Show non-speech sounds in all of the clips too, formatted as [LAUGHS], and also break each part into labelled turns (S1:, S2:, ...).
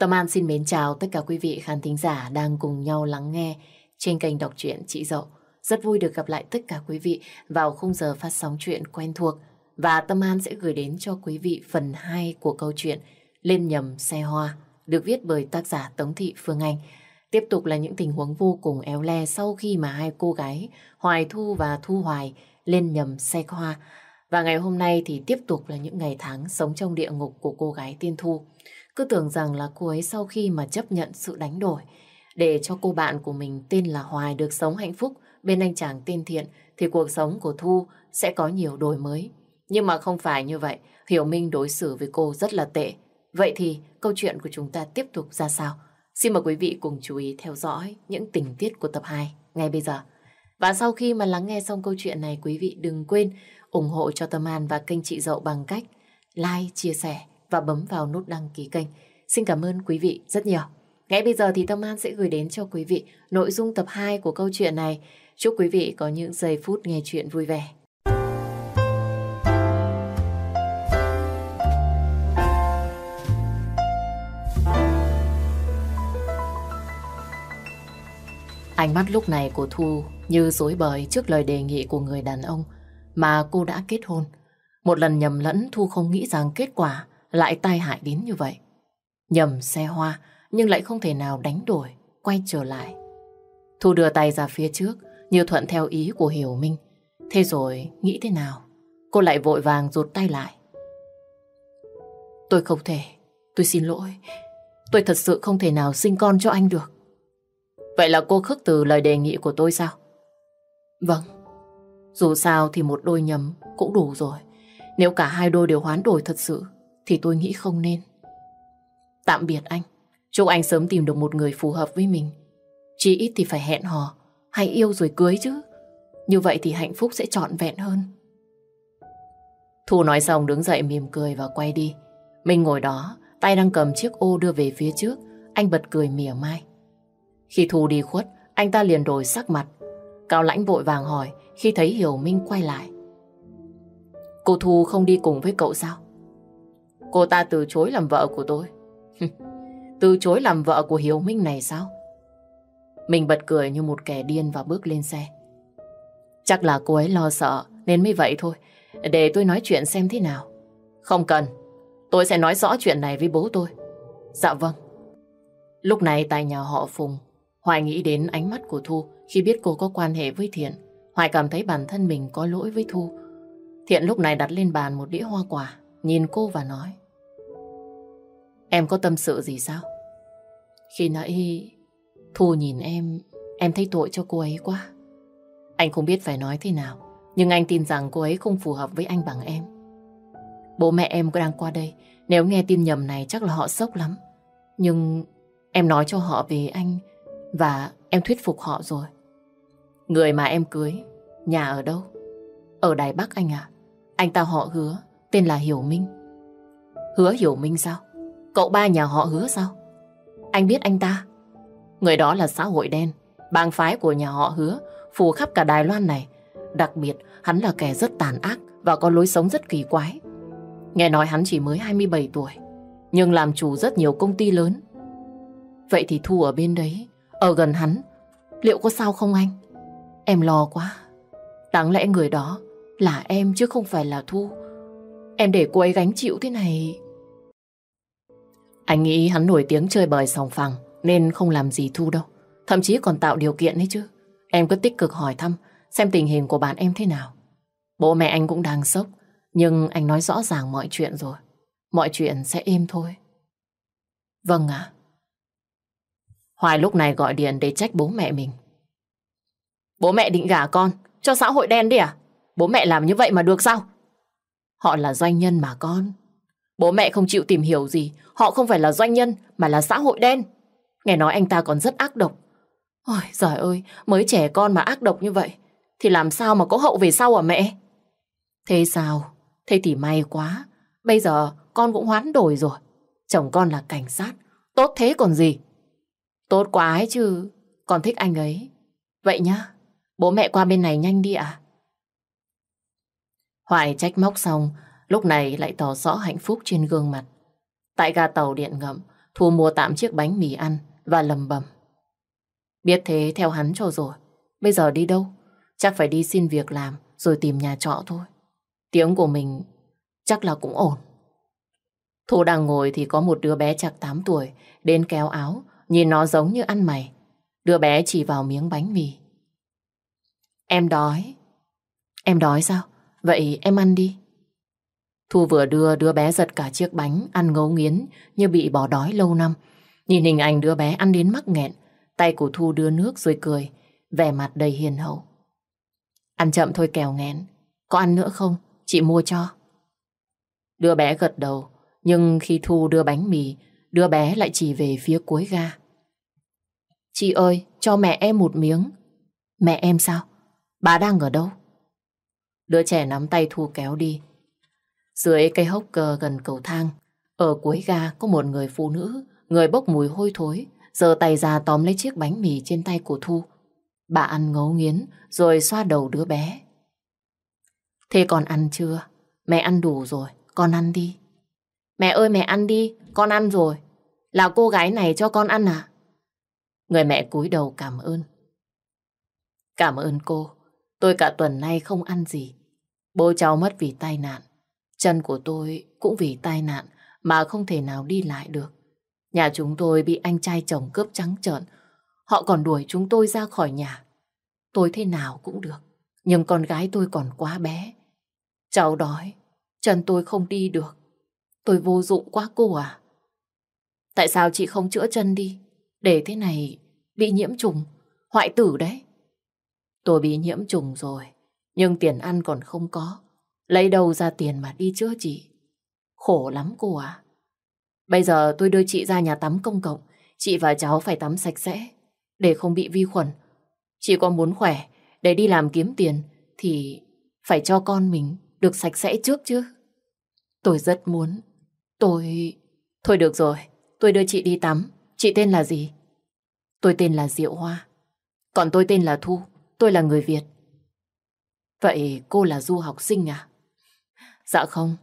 S1: Tâm An xin mến chào tất cả quý vị khán thính giả đang cùng nhau lắng nghe trên kênh đọc truyện Chị Dậu. Rất vui được gặp lại tất cả quý vị vào khung giờ phát sóng chuyện quen thuộc. Và Tâm An sẽ gửi đến cho quý vị phần 2 của câu chuyện Lên nhầm xe hoa, được viết bởi tác giả Tống Thị Phương Anh. Tiếp tục là những tình huống vô cùng éo le sau khi mà hai cô gái Hoài Thu và Thu Hoài lên nhầm xe hoa. Và ngày hôm nay thì tiếp tục là những ngày tháng sống trong địa ngục của cô gái Tiên Thu. Cứ tưởng rằng là cô ấy sau khi mà chấp nhận sự đánh đổi để cho cô bạn của mình tên là Hoài được sống hạnh phúc bên anh chàng tên Thiện thì cuộc sống của Thu sẽ có nhiều đổi mới. Nhưng mà không phải như vậy, Hiểu Minh đối xử với cô rất là tệ. Vậy thì câu chuyện của chúng ta tiếp tục ra sao? Xin mời quý vị cùng chú ý theo dõi những tình tiết của tập 2 ngay bây giờ. Và sau khi mà lắng nghe xong câu chuyện này, quý vị đừng quên ủng hộ cho Tâm An và kênh chị Dậu bằng cách like, chia sẻ và bấm vào nút đăng ký kênh. Xin cảm ơn quý vị rất nhiều. Ngay bây giờ thì Tâm An sẽ gửi đến cho quý vị nội dung tập 2 của câu chuyện này. Chúc quý vị có những giây phút nghe chuyện vui vẻ. Ánh mắt lúc này của Thu như dối bời trước lời đề nghị của người đàn ông mà cô đã kết hôn. Một lần nhầm lẫn, Thu không nghĩ rằng kết quả lại tai hại đến như vậy. Nhầm xe hoa nhưng lại không thể nào đánh đổi, quay trở lại. Thu đưa tay ra phía trước như thuận theo ý của Hiểu Minh. Thế rồi nghĩ thế nào? Cô lại vội vàng rụt tay lại. Tôi không thể, tôi xin lỗi. Tôi thật sự không thể nào sinh con cho anh được. Vậy là cô khước từ lời đề nghị của tôi sao? Vâng. Dù sao thì một đôi nhầm cũng đủ rồi. Nếu cả hai đôi đều hoán đổi thật sự thì tôi nghĩ không nên. Tạm biệt anh. Chúc anh sớm tìm được một người phù hợp với mình. Chỉ ít thì phải hẹn hò hay yêu rồi cưới chứ. Như vậy thì hạnh phúc sẽ trọn vẹn hơn. Thu nói xong đứng dậy mỉm cười và quay đi. Mình ngồi đó, tay đang cầm chiếc ô đưa về phía trước. Anh bật cười mỉa mai. Khi Thu đi khuất, anh ta liền đổi sắc mặt. Cao lãnh vội vàng hỏi khi thấy Hiểu Minh quay lại. Cô Thu không đi cùng với cậu sao? Cô ta từ chối làm vợ của tôi. [LAUGHS] từ chối làm vợ của Hiếu Minh này sao? Mình bật cười như một kẻ điên và bước lên xe. Chắc là cô ấy lo sợ nên mới vậy thôi. Để tôi nói chuyện xem thế nào. Không cần. Tôi sẽ nói rõ chuyện này với bố tôi. Dạ vâng. Lúc này tại nhà họ Phùng, Hoài nghĩ đến ánh mắt của Thu khi biết cô có quan hệ với Thiện. Hoài cảm thấy bản thân mình có lỗi với Thu. Thiện lúc này đặt lên bàn một đĩa hoa quả, nhìn cô và nói. Em có tâm sự gì sao? Khi nãy Thu nhìn em, em thấy tội cho cô ấy quá. Anh không biết phải nói thế nào, nhưng anh tin rằng cô ấy không phù hợp với anh bằng em. Bố mẹ em đang qua đây, nếu nghe tin nhầm này chắc là họ sốc lắm. Nhưng em nói cho họ về anh và em thuyết phục họ rồi. Người mà em cưới, nhà ở đâu? Ở Đài Bắc anh à? Anh ta họ hứa, tên là Hiểu Minh. Hứa Hiểu Minh sao? Cậu ba nhà họ hứa sao? Anh biết anh ta? Người đó là xã hội đen, bang phái của nhà họ hứa, phù khắp cả Đài Loan này. Đặc biệt, hắn là kẻ rất tàn ác và có lối sống rất kỳ quái. Nghe nói hắn chỉ mới 27 tuổi, nhưng làm chủ rất nhiều công ty lớn. Vậy thì Thu ở bên đấy, ở gần hắn, liệu có sao không anh? Em lo quá. Đáng lẽ người đó là em chứ không phải là Thu. Em để cô ấy gánh chịu thế này. Anh nghĩ hắn nổi tiếng chơi bời sòng phẳng, nên không làm gì Thu đâu. Thậm chí còn tạo điều kiện đấy chứ. Em cứ tích cực hỏi thăm, xem tình hình của bạn em thế nào. Bố mẹ anh cũng đang sốc, nhưng anh nói rõ ràng mọi chuyện rồi. Mọi chuyện sẽ êm thôi. Vâng ạ. Hoài lúc này gọi điện để trách bố mẹ mình. Bố mẹ định gả con, cho xã hội đen đi à? Bố mẹ làm như vậy mà được sao? Họ là doanh nhân mà con. Bố mẹ không chịu tìm hiểu gì. Họ không phải là doanh nhân mà là xã hội đen. Nghe nói anh ta còn rất ác độc. Ôi giời ơi, mới trẻ con mà ác độc như vậy. Thì làm sao mà có hậu về sau à mẹ? Thế sao? Thế thì may quá. Bây giờ con cũng hoán đổi rồi. Chồng con là cảnh sát. Tốt thế còn gì? Tốt quá ấy chứ. Con thích anh ấy. Vậy nhá. Bố mẹ qua bên này nhanh đi ạ. Hoài trách móc xong, lúc này lại tỏ rõ hạnh phúc trên gương mặt. Tại ga tàu điện ngầm, Thu mua tạm chiếc bánh mì ăn và lầm bầm. Biết thế theo hắn cho rồi. Bây giờ đi đâu? Chắc phải đi xin việc làm rồi tìm nhà trọ thôi. Tiếng của mình chắc là cũng ổn. Thu đang ngồi thì có một đứa bé chạc 8 tuổi đến kéo áo, nhìn nó giống như ăn mày. Đứa bé chỉ vào miếng bánh mì. Em đói. Em đói sao? Vậy em ăn đi. Thu vừa đưa đứa bé giật cả chiếc bánh ăn ngấu nghiến như bị bỏ đói lâu năm. Nhìn hình ảnh đứa bé ăn đến mắc nghẹn, tay của Thu đưa nước rồi cười, vẻ mặt đầy hiền hậu. Ăn chậm thôi kèo nghẹn, có ăn nữa không? Chị mua cho. Đứa bé gật đầu, nhưng khi Thu đưa bánh mì, đứa bé lại chỉ về phía cuối ga. Chị ơi, cho mẹ em một miếng. Mẹ em sao? Bà đang ở đâu? Đứa trẻ nắm tay Thu kéo đi. Dưới cây hốc cờ gần cầu thang, ở cuối ga có một người phụ nữ, người bốc mùi hôi thối, giơ tay ra tóm lấy chiếc bánh mì trên tay của Thu. Bà ăn ngấu nghiến rồi xoa đầu đứa bé. Thế còn ăn chưa? Mẹ ăn đủ rồi, con ăn đi. Mẹ ơi mẹ ăn đi, con ăn rồi. Là cô gái này cho con ăn à? Người mẹ cúi đầu cảm ơn. Cảm ơn cô. Tôi cả tuần nay không ăn gì. Bố cháu mất vì tai nạn. Chân của tôi cũng vì tai nạn mà không thể nào đi lại được. Nhà chúng tôi bị anh trai chồng cướp trắng trợn. Họ còn đuổi chúng tôi ra khỏi nhà. Tôi thế nào cũng được. Nhưng con gái tôi còn quá bé. Cháu đói, chân tôi không đi được. Tôi vô dụng quá cô à. Tại sao chị không chữa chân đi? Để thế này bị nhiễm trùng, hoại tử đấy. Tôi bị nhiễm trùng rồi, nhưng tiền ăn còn không có. Lấy đâu ra tiền mà đi chữa chị? Khổ lắm cô à. Bây giờ tôi đưa chị ra nhà tắm công cộng, chị và cháu phải tắm sạch sẽ, để không bị vi khuẩn. Chị có muốn khỏe, để đi làm kiếm tiền, thì phải cho con mình được sạch sẽ trước chứ. Tôi rất muốn. Tôi... Thôi được rồi, tôi đưa chị đi tắm. Chị tên là gì? Tôi tên là Diệu Hoa. Còn tôi tên là Thu. Tôi là người Việt. Vậy cô là du học sinh à? Dạ không,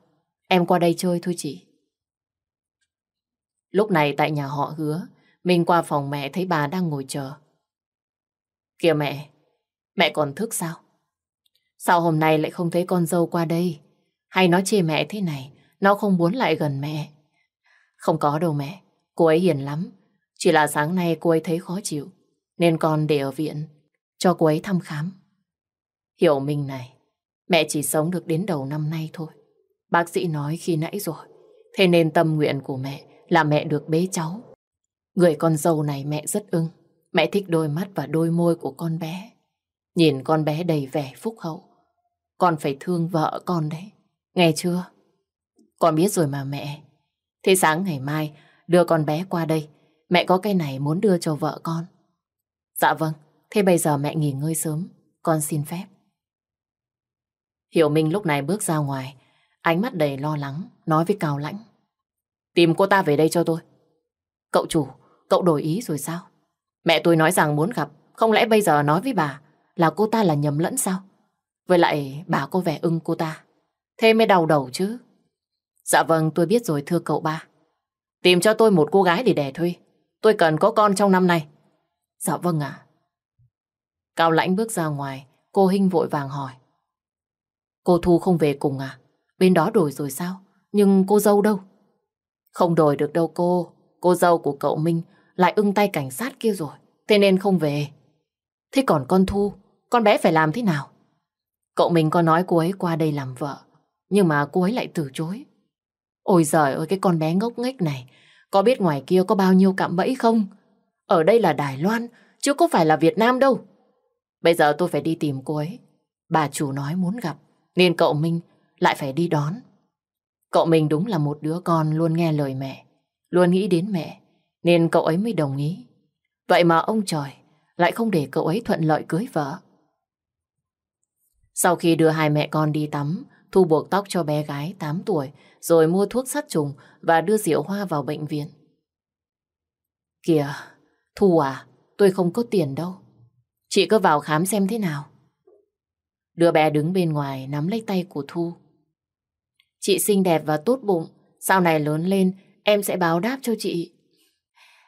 S1: em qua đây chơi thôi chị. Lúc này tại nhà họ hứa, mình qua phòng mẹ thấy bà đang ngồi chờ. Kìa mẹ, mẹ còn thức sao? Sao hôm nay lại không thấy con dâu qua đây? Hay nó chê mẹ thế này, nó không muốn lại gần mẹ? Không có đâu mẹ, cô ấy hiền lắm. Chỉ là sáng nay cô ấy thấy khó chịu, nên con để ở viện, cho cô ấy thăm khám. Hiểu mình này, mẹ chỉ sống được đến đầu năm nay thôi. Bác sĩ nói khi nãy rồi, thế nên tâm nguyện của mẹ là mẹ được bế cháu. Người con dâu này mẹ rất ưng. Mẹ thích đôi mắt và đôi môi của con bé. Nhìn con bé đầy vẻ phúc hậu. Con phải thương vợ con đấy. Nghe chưa? Con biết rồi mà mẹ. Thế sáng ngày mai đưa con bé qua đây. Mẹ có cái này muốn đưa cho vợ con. Dạ vâng. Thế bây giờ mẹ nghỉ ngơi sớm. Con xin phép. Hiểu Minh lúc này bước ra ngoài. Ánh mắt đầy lo lắng. Nói với Cao Lãnh. Tìm cô ta về đây cho tôi. Cậu chủ, cậu đổi ý rồi sao? Mẹ tôi nói rằng muốn gặp. Không lẽ bây giờ nói với bà là cô ta là nhầm lẫn sao? Với lại bà có vẻ ưng cô ta. Thế mới đau đầu chứ. Dạ vâng, tôi biết rồi thưa cậu ba. Tìm cho tôi một cô gái để đẻ thuê. Tôi cần có con trong năm nay. Dạ vâng ạ. Cao lãnh bước ra ngoài, cô Hinh vội vàng hỏi. Cô Thu không về cùng à? Bên đó đổi rồi sao? Nhưng cô dâu đâu? Không đổi được đâu cô. Cô dâu của cậu Minh lại ưng tay cảnh sát kia rồi. Thế nên không về. Thế còn con Thu, con bé phải làm thế nào? Cậu mình có nói cô ấy qua đây làm vợ, nhưng mà cô ấy lại từ chối. Ôi giời ơi cái con bé ngốc nghếch này, có biết ngoài kia có bao nhiêu cạm bẫy không? Ở đây là Đài Loan, chứ có phải là Việt Nam đâu. Bây giờ tôi phải đi tìm cô ấy. Bà chủ nói muốn gặp, nên cậu Minh lại phải đi đón. Cậu mình đúng là một đứa con luôn nghe lời mẹ, luôn nghĩ đến mẹ, nên cậu ấy mới đồng ý. Vậy mà ông trời lại không để cậu ấy thuận lợi cưới vợ. Sau khi đưa hai mẹ con đi tắm, Thu buộc tóc cho bé gái 8 tuổi, rồi mua thuốc sát trùng và đưa Diệu Hoa vào bệnh viện. Kìa, Thu à, tôi không có tiền đâu. Chị cứ vào khám xem thế nào. Đứa bé đứng bên ngoài nắm lấy tay của Thu. Chị xinh đẹp và tốt bụng, sau này lớn lên em sẽ báo đáp cho chị.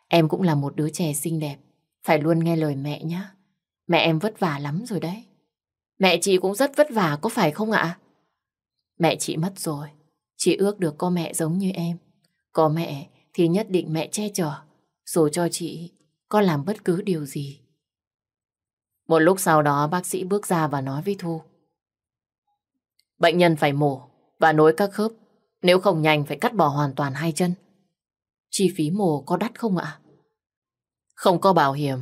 S1: Em cũng là một đứa trẻ xinh đẹp. Phải luôn nghe lời mẹ nhé. Mẹ em vất vả lắm rồi đấy. Mẹ chị cũng rất vất vả có phải không ạ? Mẹ chị mất rồi. Chị ước được có mẹ giống như em. Có mẹ thì nhất định mẹ che chở. dù cho chị có làm bất cứ điều gì. Một lúc sau đó bác sĩ bước ra và nói với Thu. Bệnh nhân phải mổ và nối các khớp. Nếu không nhanh phải cắt bỏ hoàn toàn hai chân. Chi phí mổ có đắt không ạ? Không có bảo hiểm,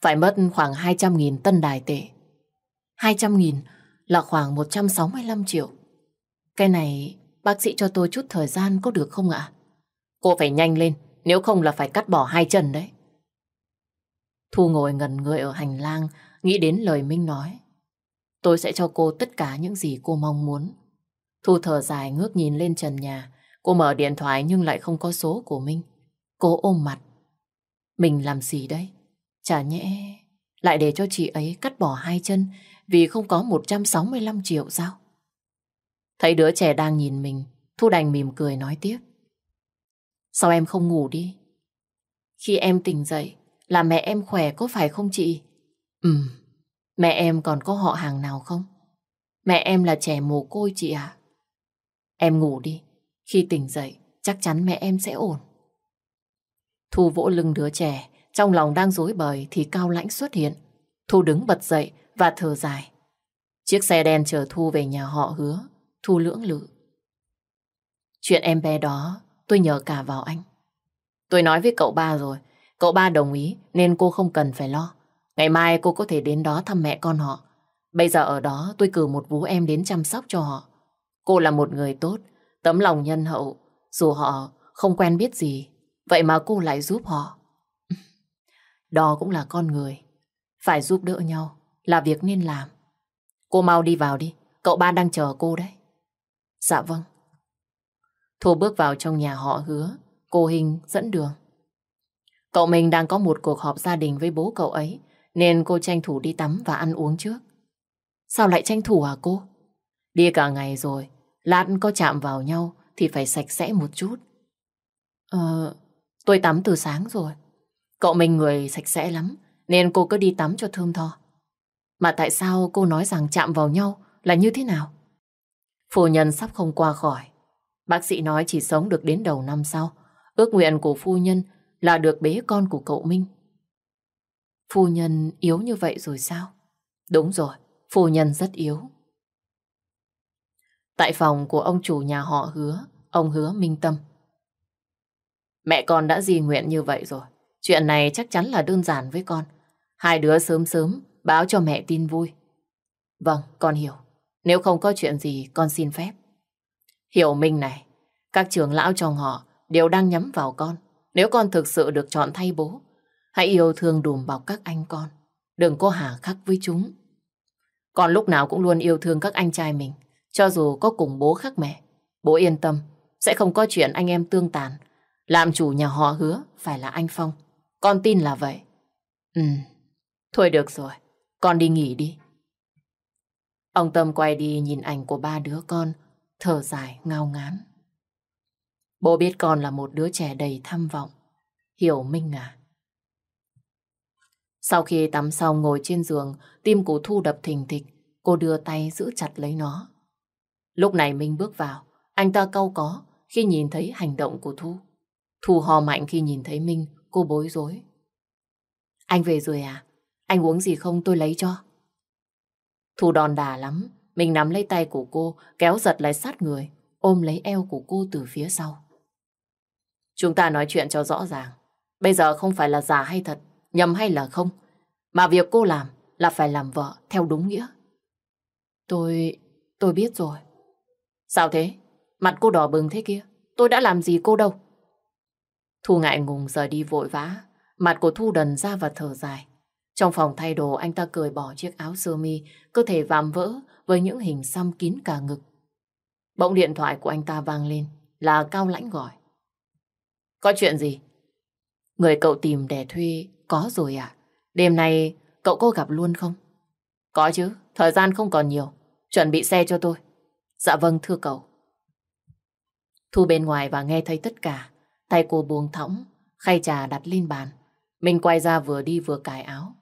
S1: phải mất khoảng 200.000 tân đài tệ. 200.000 là khoảng 165 triệu. Cái này bác sĩ cho tôi chút thời gian có được không ạ? Cô phải nhanh lên, nếu không là phải cắt bỏ hai chân đấy. Thu ngồi ngẩn người ở hành lang, nghĩ đến lời Minh nói. Tôi sẽ cho cô tất cả những gì cô mong muốn. Thu thở dài ngước nhìn lên trần nhà. Cô mở điện thoại nhưng lại không có số của Minh. Cô ôm mặt. Mình làm gì đây? Chả nhẽ lại để cho chị ấy cắt bỏ hai chân vì không có 165 triệu sao? Thấy đứa trẻ đang nhìn mình, Thu đành mỉm cười nói tiếp. Sao em không ngủ đi? Khi em tỉnh dậy, là mẹ em khỏe có phải không chị? Ừm, mẹ em còn có họ hàng nào không? Mẹ em là trẻ mồ côi chị ạ. Em ngủ đi, khi tỉnh dậy chắc chắn mẹ em sẽ ổn. Thu vỗ lưng đứa trẻ, trong lòng đang rối bời thì Cao Lãnh xuất hiện. Thu đứng bật dậy và thở dài. Chiếc xe đen chở Thu về nhà họ hứa. Thu lưỡng lự. Chuyện em bé đó tôi nhờ cả vào anh. Tôi nói với cậu ba rồi. Cậu ba đồng ý nên cô không cần phải lo. Ngày mai cô có thể đến đó thăm mẹ con họ. Bây giờ ở đó tôi cử một vú em đến chăm sóc cho họ. Cô là một người tốt, tấm lòng nhân hậu. Dù họ không quen biết gì, vậy mà cô lại giúp họ. [LAUGHS] Đó cũng là con người. Phải giúp đỡ nhau là việc nên làm. Cô mau đi vào đi, cậu ba đang chờ cô đấy. Dạ vâng. Thu bước vào trong nhà họ hứa, cô Hình dẫn đường. Cậu mình đang có một cuộc họp gia đình với bố cậu ấy, nên cô tranh thủ đi tắm và ăn uống trước. Sao lại tranh thủ hả cô? Đi cả ngày rồi, lát có chạm vào nhau thì phải sạch sẽ một chút. Ờ, tôi tắm từ sáng rồi. Cậu mình người sạch sẽ lắm, nên cô cứ đi tắm cho thơm tho. Mà tại sao cô nói rằng chạm vào nhau là như thế nào? Phu nhân sắp không qua khỏi. Bác sĩ nói chỉ sống được đến đầu năm sau. Ước nguyện của phu nhân là được bế con của cậu Minh. Phu nhân yếu như vậy rồi sao? Đúng rồi, phu nhân rất yếu. Tại phòng của ông chủ nhà họ hứa, ông hứa Minh Tâm. Mẹ con đã di nguyện như vậy rồi. Chuyện này chắc chắn là đơn giản với con. Hai đứa sớm sớm báo cho mẹ tin vui. Vâng, con hiểu. Nếu không có chuyện gì, con xin phép. Hiểu Minh này, các trưởng lão trong họ đều đang nhắm vào con. Nếu con thực sự được chọn thay bố, hãy yêu thương đùm bọc các anh con. Đừng có hà khắc với chúng. Con lúc nào cũng luôn yêu thương các anh trai mình, cho dù có cùng bố khác mẹ. Bố yên tâm, sẽ không có chuyện anh em tương tàn. Làm chủ nhà họ hứa phải là anh Phong. Con tin là vậy. Ừ, thôi được rồi, con đi nghỉ đi. Ông Tâm quay đi nhìn ảnh của ba đứa con, thở dài, ngao ngán. Bố biết con là một đứa trẻ đầy tham vọng. Hiểu Minh à? Sau khi tắm xong ngồi trên giường, tim của Thu đập thình thịch, cô đưa tay giữ chặt lấy nó. Lúc này Minh bước vào, anh ta cau có khi nhìn thấy hành động của Thu. Thu hò mạnh khi nhìn thấy Minh, cô bối rối. Anh về rồi à? Anh uống gì không tôi lấy cho. Thu đòn đà lắm, mình nắm lấy tay của cô, kéo giật lại sát người, ôm lấy eo của cô từ phía sau. Chúng ta nói chuyện cho rõ ràng. Bây giờ không phải là giả hay thật, nhầm hay là không, mà việc cô làm là phải làm vợ theo đúng nghĩa. Tôi... tôi biết rồi. Sao thế? Mặt cô đỏ bừng thế kia. Tôi đã làm gì cô đâu. Thu ngại ngùng rời đi vội vã. Mặt của Thu đần ra và thở dài. Trong phòng thay đồ anh ta cởi bỏ chiếc áo sơ mi, cơ thể vạm vỡ với những hình xăm kín cả ngực. Bỗng điện thoại của anh ta vang lên, là Cao Lãnh gọi. Có chuyện gì? Người cậu tìm để thuê có rồi à? Đêm nay cậu có gặp luôn không? Có chứ, thời gian không còn nhiều. Chuẩn bị xe cho tôi. Dạ vâng thưa cậu. Thu bên ngoài và nghe thấy tất cả. Tay cô buông thõng, khay trà đặt lên bàn. Mình quay ra vừa đi vừa cài áo.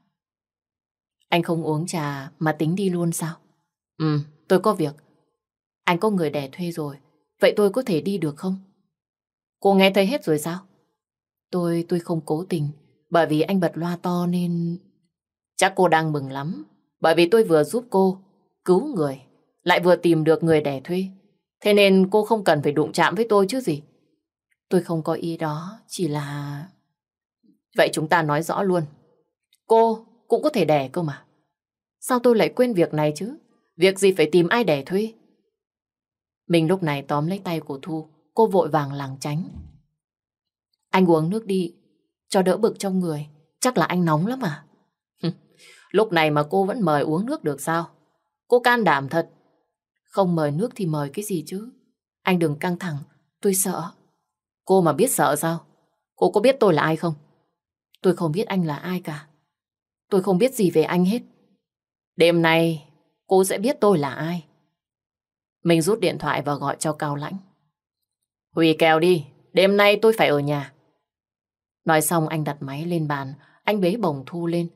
S1: Anh không uống trà mà tính đi luôn sao? Ừ, tôi có việc. Anh có người đẻ thuê rồi. Vậy tôi có thể đi được không? Cô nghe thấy hết rồi sao? Tôi, tôi không cố tình. Bởi vì anh bật loa to nên... Chắc cô đang mừng lắm. Bởi vì tôi vừa giúp cô cứu người. Lại vừa tìm được người đẻ thuê. Thế nên cô không cần phải đụng chạm với tôi chứ gì. Tôi không có ý đó. Chỉ là... Vậy chúng ta nói rõ luôn. Cô cũng có thể đẻ cơ mà. Sao tôi lại quên việc này chứ? Việc gì phải tìm ai đẻ thuê? Mình lúc này tóm lấy tay của Thu, cô vội vàng làng tránh. Anh uống nước đi, cho đỡ bực trong người. Chắc là anh nóng lắm à? [LAUGHS] lúc này mà cô vẫn mời uống nước được sao? Cô can đảm thật. Không mời nước thì mời cái gì chứ? Anh đừng căng thẳng, tôi sợ. Cô mà biết sợ sao? Cô có biết tôi là ai không? Tôi không biết anh là ai cả. Tôi không biết gì về anh hết. Đêm nay, cô sẽ biết tôi là ai. Mình rút điện thoại và gọi cho Cao Lãnh. Huy kèo đi, đêm nay tôi phải ở nhà. Nói xong anh đặt máy lên bàn, anh bế bồng Thu lên.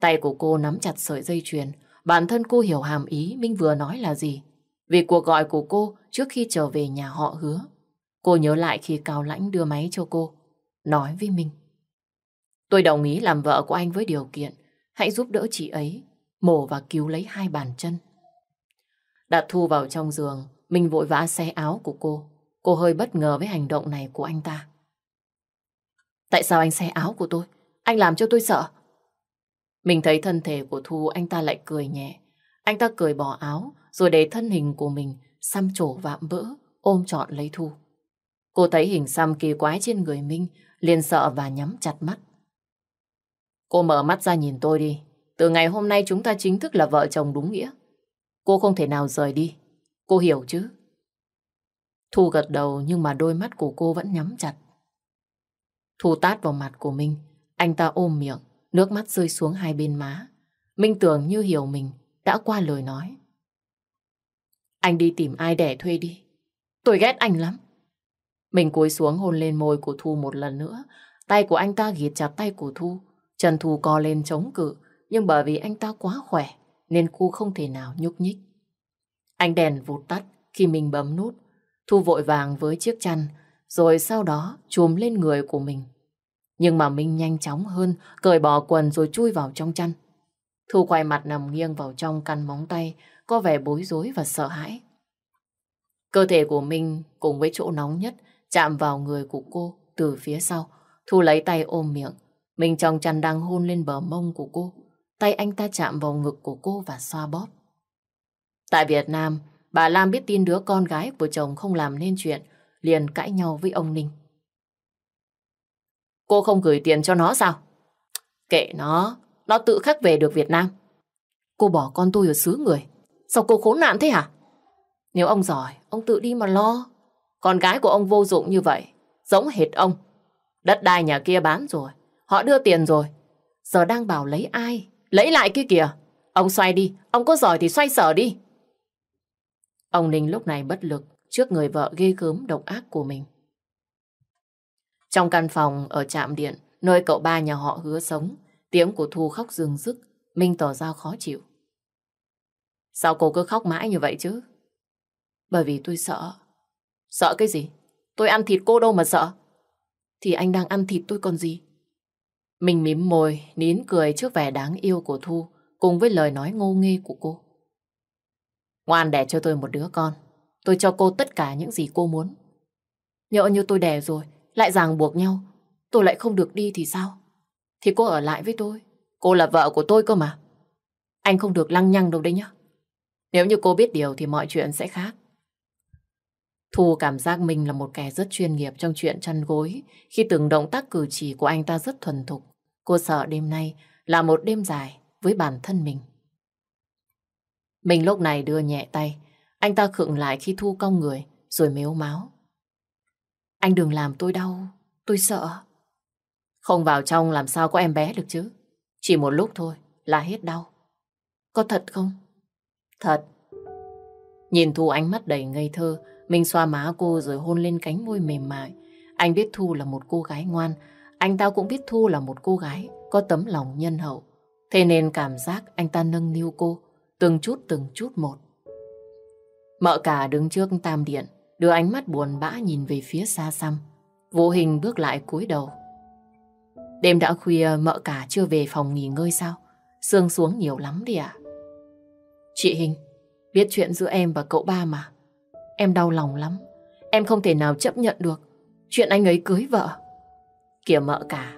S1: Tay của cô nắm chặt sợi dây chuyền. Bản thân cô hiểu hàm ý Minh vừa nói là gì. Vì cuộc gọi của cô trước khi trở về nhà họ hứa. Cô nhớ lại khi Cao Lãnh đưa máy cho cô. Nói với mình Tôi đồng ý làm vợ của anh với điều kiện. Hãy giúp đỡ chị ấy mổ và cứu lấy hai bàn chân. Đặt Thu vào trong giường, mình vội vã xé áo của cô. Cô hơi bất ngờ với hành động này của anh ta. Tại sao anh xé áo của tôi? Anh làm cho tôi sợ. Mình thấy thân thể của Thu anh ta lại cười nhẹ. Anh ta cười bỏ áo rồi để thân hình của mình xăm trổ vạm vỡ ôm trọn lấy Thu. Cô thấy hình xăm kỳ quái trên người Minh liền sợ và nhắm chặt mắt. Cô mở mắt ra nhìn tôi đi. Từ ngày hôm nay chúng ta chính thức là vợ chồng đúng nghĩa. Cô không thể nào rời đi. Cô hiểu chứ? Thu gật đầu nhưng mà đôi mắt của cô vẫn nhắm chặt. Thu tát vào mặt của Minh. Anh ta ôm miệng, nước mắt rơi xuống hai bên má. Minh tưởng như hiểu mình, đã qua lời nói. Anh đi tìm ai đẻ thuê đi. Tôi ghét anh lắm. Mình cúi xuống hôn lên môi của Thu một lần nữa. Tay của anh ta ghiệt chặt tay của Thu. Trần Thu co lên chống cự. Nhưng bởi vì anh ta quá khỏe, nên cô không thể nào nhúc nhích. Anh đèn vụt tắt khi mình bấm nút. Thu vội vàng với chiếc chăn, rồi sau đó chùm lên người của mình. Nhưng mà Minh nhanh chóng hơn, cởi bỏ quần rồi chui vào trong chăn. Thu quay mặt nằm nghiêng vào trong căn móng tay, có vẻ bối rối và sợ hãi. Cơ thể của Minh cùng với chỗ nóng nhất chạm vào người của cô từ phía sau. Thu lấy tay ôm miệng. Mình trong chăn đang hôn lên bờ mông của cô. Tay anh ta chạm vào ngực của cô và xoa bóp. Tại Việt Nam, bà Lam biết tin đứa con gái của chồng không làm nên chuyện, liền cãi nhau với ông Ninh. Cô không gửi tiền cho nó sao? Kệ nó, nó tự khắc về được Việt Nam. Cô bỏ con tôi ở xứ người. Sao cô khốn nạn thế hả? Nếu ông giỏi, ông tự đi mà lo. Con gái của ông vô dụng như vậy, giống hệt ông. Đất đai nhà kia bán rồi, họ đưa tiền rồi. Giờ đang bảo lấy ai? Lấy lại kia kìa. Ông xoay đi, ông có giỏi thì xoay sở đi. Ông Ninh lúc này bất lực trước người vợ ghê gớm độc ác của mình. Trong căn phòng ở trạm điện, nơi cậu ba nhà họ hứa sống, tiếng của Thu khóc rừng rức, Minh tỏ ra khó chịu. Sao cô cứ khóc mãi như vậy chứ? Bởi vì tôi sợ. Sợ cái gì? Tôi ăn thịt cô đâu mà sợ. Thì anh đang ăn thịt tôi còn gì? Mình mím môi, nín cười trước vẻ đáng yêu của Thu, cùng với lời nói ngô nghê của cô. Ngoan đẻ cho tôi một đứa con. Tôi cho cô tất cả những gì cô muốn. Nhỡ như tôi đẻ rồi, lại ràng buộc nhau, tôi lại không được đi thì sao? Thì cô ở lại với tôi. Cô là vợ của tôi cơ mà. Anh không được lăng nhăng đâu đấy nhá. Nếu như cô biết điều thì mọi chuyện sẽ khác. Thu cảm giác mình là một kẻ rất chuyên nghiệp trong chuyện chăn gối khi từng động tác cử chỉ của anh ta rất thuần thục. Cô sợ đêm nay là một đêm dài với bản thân mình. Mình lúc này đưa nhẹ tay, anh ta khựng lại khi Thu cong người rồi mếu máu. Anh đừng làm tôi đau, tôi sợ. Không vào trong làm sao có em bé được chứ. Chỉ một lúc thôi là hết đau. Có thật không? Thật. Nhìn Thu ánh mắt đầy ngây thơ, mình xoa má cô rồi hôn lên cánh môi mềm mại. Anh biết Thu là một cô gái ngoan, anh ta cũng biết Thu là một cô gái có tấm lòng nhân hậu. Thế nên cảm giác anh ta nâng niu cô từng chút từng chút một. Mợ cả đứng trước tam điện, đưa ánh mắt buồn bã nhìn về phía xa xăm. Vô hình bước lại cúi đầu. Đêm đã khuya mợ cả chưa về phòng nghỉ ngơi sao? Sương xuống nhiều lắm đi ạ. Chị Hình, biết chuyện giữa em và cậu ba mà. Em đau lòng lắm. Em không thể nào chấp nhận được chuyện anh ấy cưới vợ. Kìa mợ cả,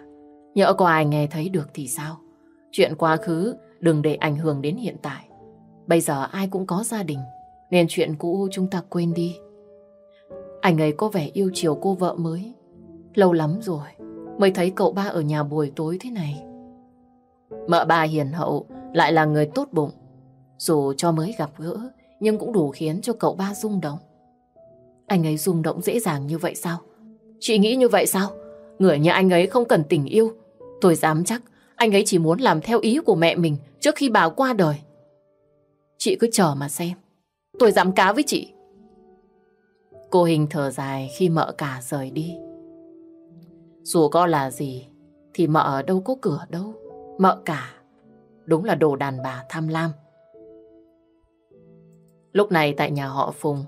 S1: nhỡ có ai nghe thấy được thì sao? Chuyện quá khứ đừng để ảnh hưởng đến hiện tại. Bây giờ ai cũng có gia đình, nên chuyện cũ chúng ta quên đi. Anh ấy có vẻ yêu chiều cô vợ mới. Lâu lắm rồi mới thấy cậu ba ở nhà buổi tối thế này. Mợ ba hiền hậu lại là người tốt bụng. Dù cho mới gặp gỡ, nhưng cũng đủ khiến cho cậu ba rung động. Anh ấy rung động dễ dàng như vậy sao? Chị nghĩ như vậy sao? Người như anh ấy không cần tình yêu. Tôi dám chắc anh ấy chỉ muốn làm theo ý của mẹ mình trước khi bà qua đời. Chị cứ chờ mà xem. Tôi dám cá với chị. Cô Hình thở dài khi mợ cả rời đi. Dù có là gì, thì mợ ở đâu có cửa đâu. Mợ cả. Đúng là đồ đàn bà tham lam. Lúc này tại nhà họ Phùng,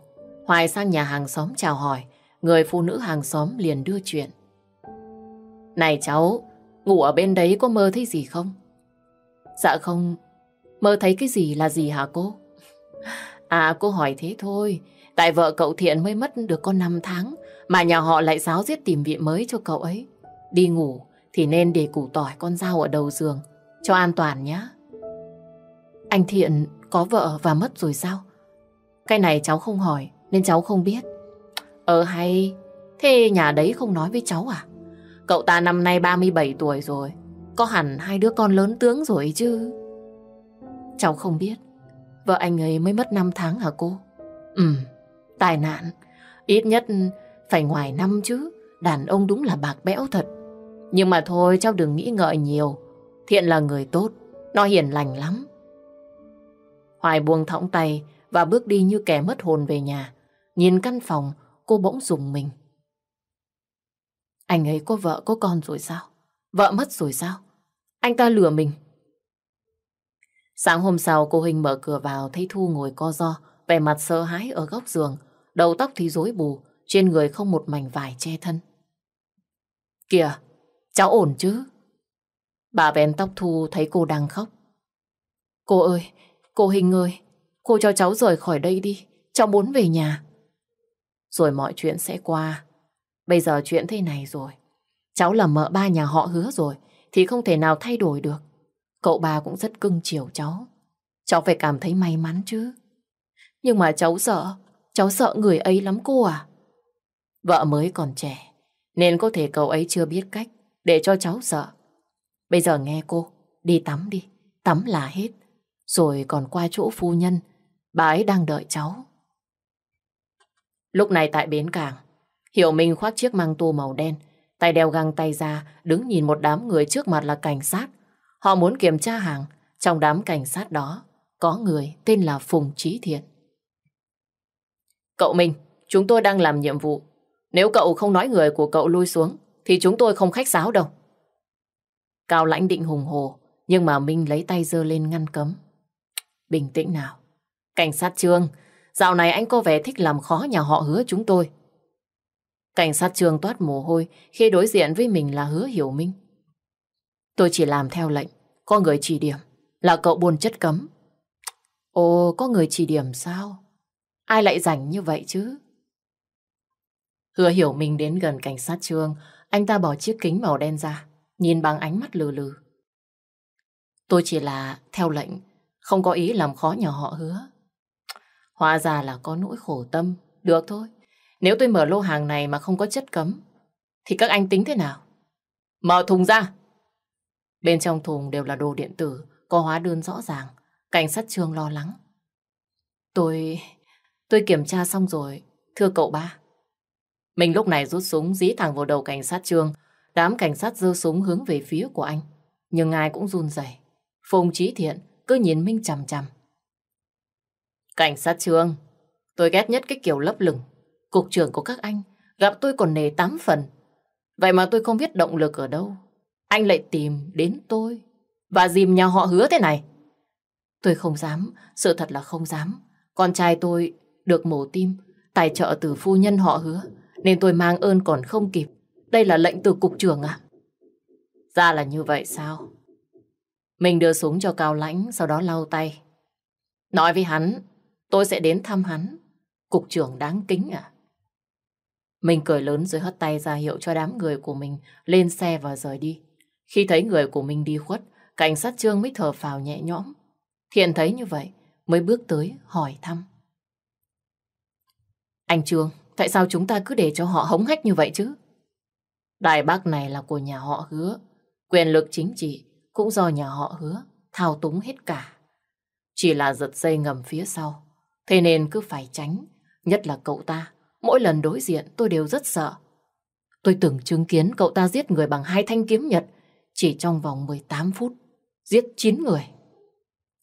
S1: Hoài sang nhà hàng xóm chào hỏi, người phụ nữ hàng xóm liền đưa chuyện. Này cháu, ngủ ở bên đấy có mơ thấy gì không? Dạ không, mơ thấy cái gì là gì hả cô? À cô hỏi thế thôi, tại vợ cậu Thiện mới mất được con 5 tháng, mà nhà họ lại giáo giết tìm vị mới cho cậu ấy. Đi ngủ thì nên để củ tỏi con dao ở đầu giường, cho an toàn nhé. Anh Thiện có vợ và mất rồi sao? Cái này cháu không hỏi, nên cháu không biết. Ờ hay, thế nhà đấy không nói với cháu à? Cậu ta năm nay 37 tuổi rồi, có hẳn hai đứa con lớn tướng rồi chứ. Cháu không biết, vợ anh ấy mới mất 5 tháng hả cô? Ừ, tai nạn, ít nhất phải ngoài năm chứ, đàn ông đúng là bạc bẽo thật. Nhưng mà thôi cháu đừng nghĩ ngợi nhiều, Thiện là người tốt, nó hiền lành lắm. Hoài buông thõng tay và bước đi như kẻ mất hồn về nhà. Nhìn căn phòng, cô bỗng dùng mình. Anh ấy có vợ có con rồi sao? Vợ mất rồi sao? Anh ta lừa mình. Sáng hôm sau cô Hình mở cửa vào thấy Thu ngồi co do, vẻ mặt sợ hãi ở góc giường, đầu tóc thì rối bù, trên người không một mảnh vải che thân. Kìa, cháu ổn chứ? Bà bèn tóc Thu thấy cô đang khóc. Cô ơi, cô Hình ơi, cô cho cháu rời khỏi đây đi, cháu muốn về nhà. Rồi mọi chuyện sẽ qua. Bây giờ chuyện thế này rồi. Cháu là mợ ba nhà họ hứa rồi, thì không thể nào thay đổi được. Cậu ba cũng rất cưng chiều cháu. Cháu phải cảm thấy may mắn chứ. Nhưng mà cháu sợ, cháu sợ người ấy lắm cô à. Vợ mới còn trẻ, nên có thể cậu ấy chưa biết cách để cho cháu sợ. Bây giờ nghe cô, đi tắm đi, tắm là hết. Rồi còn qua chỗ phu nhân, bà ấy đang đợi cháu. Lúc này tại bến cảng, Hiểu Minh khoác chiếc măng tu màu đen, tay đeo găng tay ra, đứng nhìn một đám người trước mặt là cảnh sát. Họ muốn kiểm tra hàng, trong đám cảnh sát đó có người tên là Phùng Trí Thiện. Cậu Minh, chúng tôi đang làm nhiệm vụ. Nếu cậu không nói người của cậu lui xuống, thì chúng tôi không khách sáo đâu. Cao lãnh định hùng hồ, nhưng mà Minh lấy tay dơ lên ngăn cấm. Bình tĩnh nào. Cảnh sát Trương, dạo này anh có vẻ thích làm khó nhà họ hứa chúng tôi. Cảnh sát Trương toát mồ hôi khi đối diện với mình là hứa hiểu minh. Tôi chỉ làm theo lệnh, có người chỉ điểm, là cậu buôn chất cấm. Ồ, có người chỉ điểm sao? Ai lại rảnh như vậy chứ? Hứa hiểu mình đến gần cảnh sát Trương, anh ta bỏ chiếc kính màu đen ra, nhìn bằng ánh mắt lừ lừ. Tôi chỉ là theo lệnh, không có ý làm khó nhà họ hứa. Hóa ra là có nỗi khổ tâm. Được thôi. Nếu tôi mở lô hàng này mà không có chất cấm, thì các anh tính thế nào? Mở thùng ra! Bên trong thùng đều là đồ điện tử, có hóa đơn rõ ràng. Cảnh sát trương lo lắng. Tôi... tôi kiểm tra xong rồi, thưa cậu ba. Mình lúc này rút súng dí thẳng vào đầu cảnh sát trương. Đám cảnh sát giơ súng hướng về phía của anh. Nhưng ai cũng run rẩy. Phùng Trí Thiện cứ nhìn Minh chằm chằm. Cảnh sát trương, tôi ghét nhất cái kiểu lấp lửng. Cục trưởng của các anh gặp tôi còn nề tám phần. Vậy mà tôi không biết động lực ở đâu. Anh lại tìm đến tôi và dìm nhà họ hứa thế này. Tôi không dám, sự thật là không dám. Con trai tôi được mổ tim, tài trợ từ phu nhân họ hứa, nên tôi mang ơn còn không kịp. Đây là lệnh từ cục trưởng à? Ra là như vậy sao? Mình đưa súng cho Cao Lãnh, sau đó lau tay. Nói với hắn, tôi sẽ đến thăm hắn. Cục trưởng đáng kính à? Mình cười lớn rồi hất tay ra hiệu cho đám người của mình lên xe và rời đi. Khi thấy người của mình đi khuất, cảnh sát trương mới thở phào nhẹ nhõm. Thiện thấy như vậy, mới bước tới hỏi thăm. Anh Trương, tại sao chúng ta cứ để cho họ hống hách như vậy chứ? Đài Bắc này là của nhà họ hứa. Quyền lực chính trị cũng do nhà họ hứa thao túng hết cả. Chỉ là giật dây ngầm phía sau. Thế nên cứ phải tránh. Nhất là cậu ta. Mỗi lần đối diện tôi đều rất sợ. Tôi từng chứng kiến cậu ta giết người bằng hai thanh kiếm nhật chỉ trong vòng 18 phút. Giết 9 người.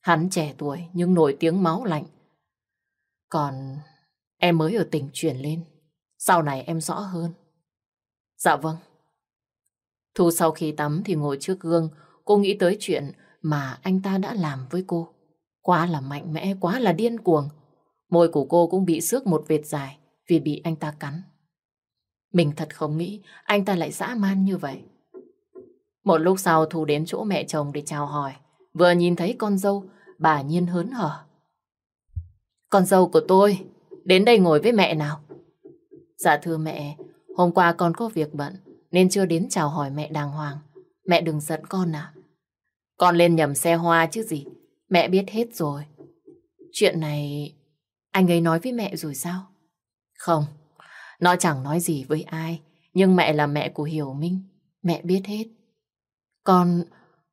S1: Hắn trẻ tuổi nhưng nổi tiếng máu lạnh. Còn em mới ở tỉnh chuyển lên. Sau này em rõ hơn. Dạ vâng. Thu sau khi tắm thì ngồi trước gương, cô nghĩ tới chuyện mà anh ta đã làm với cô. Quá là mạnh mẽ, quá là điên cuồng. Môi của cô cũng bị xước một vệt dài vì bị anh ta cắn. Mình thật không nghĩ anh ta lại dã man như vậy. Một lúc sau Thu đến chỗ mẹ chồng để chào hỏi. Vừa nhìn thấy con dâu, bà nhiên hớn hở. Con dâu của tôi, đến đây ngồi với mẹ nào. Dạ thưa mẹ, hôm qua con có việc bận, nên chưa đến chào hỏi mẹ đàng hoàng. Mẹ đừng giận con à. Con lên nhầm xe hoa chứ gì. Mẹ biết hết rồi. Chuyện này anh ấy nói với mẹ rồi sao? Không, nó chẳng nói gì với ai. Nhưng mẹ là mẹ của Hiểu Minh. Mẹ biết hết. Con,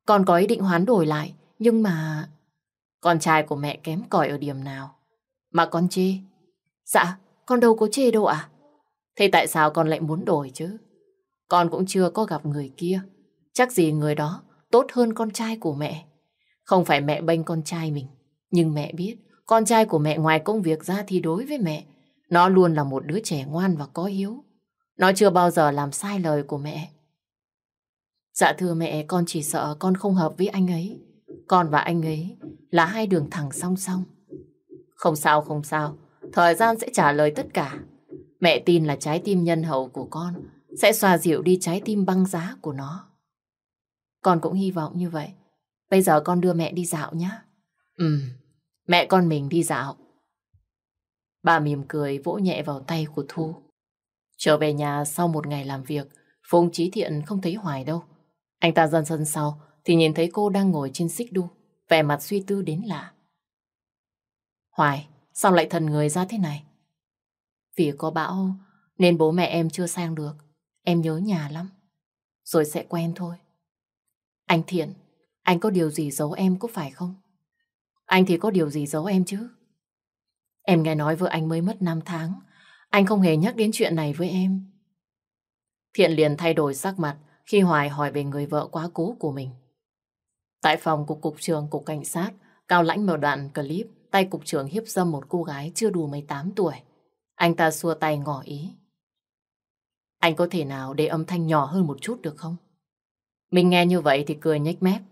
S1: con có ý định hoán đổi lại. Nhưng mà... Con trai của mẹ kém cỏi ở điểm nào? Mà con chê? Dạ, con đâu có chê đâu ạ. Thế tại sao con lại muốn đổi chứ? Con cũng chưa có gặp người kia. Chắc gì người đó tốt hơn con trai của mẹ. Không phải mẹ bênh con trai mình. Nhưng mẹ biết, con trai của mẹ ngoài công việc ra thì đối với mẹ, nó luôn là một đứa trẻ ngoan và có hiếu. Nó chưa bao giờ làm sai lời của mẹ. Dạ thưa mẹ, con chỉ sợ con không hợp với anh ấy. Con và anh ấy là hai đường thẳng song song. Không sao, không sao. Thời gian sẽ trả lời tất cả. Mẹ tin là trái tim nhân hậu của con sẽ xoa dịu đi trái tim băng giá của nó. Con cũng hy vọng như vậy. Bây giờ con đưa mẹ đi dạo nhé. Ừ, mẹ con mình đi dạo. Bà mỉm cười vỗ nhẹ vào tay của Thu. Trở về nhà sau một ngày làm việc, Phùng Trí Thiện không thấy Hoài đâu. Anh ta dần dần sau thì nhìn thấy cô đang ngồi trên xích đu, vẻ mặt suy tư đến lạ. Hoài, sao lại thần người ra thế này? Vì có bão nên bố mẹ em chưa sang được. Em nhớ nhà lắm. Rồi sẽ quen thôi. Anh Thiện, anh có điều gì giấu em có phải không? Anh thì có điều gì giấu em chứ? Em nghe nói vợ anh mới mất 5 tháng. Anh không hề nhắc đến chuyện này với em. Thiện liền thay đổi sắc mặt khi Hoài hỏi về người vợ quá cố của mình. Tại phòng của Cục trưởng Cục Cảnh sát, Cao Lãnh mở đoạn clip tay Cục trưởng hiếp dâm một cô gái chưa đủ 18 tuổi. Anh ta xua tay ngỏ ý. Anh có thể nào để âm thanh nhỏ hơn một chút được không? Mình nghe như vậy thì cười nhếch mép.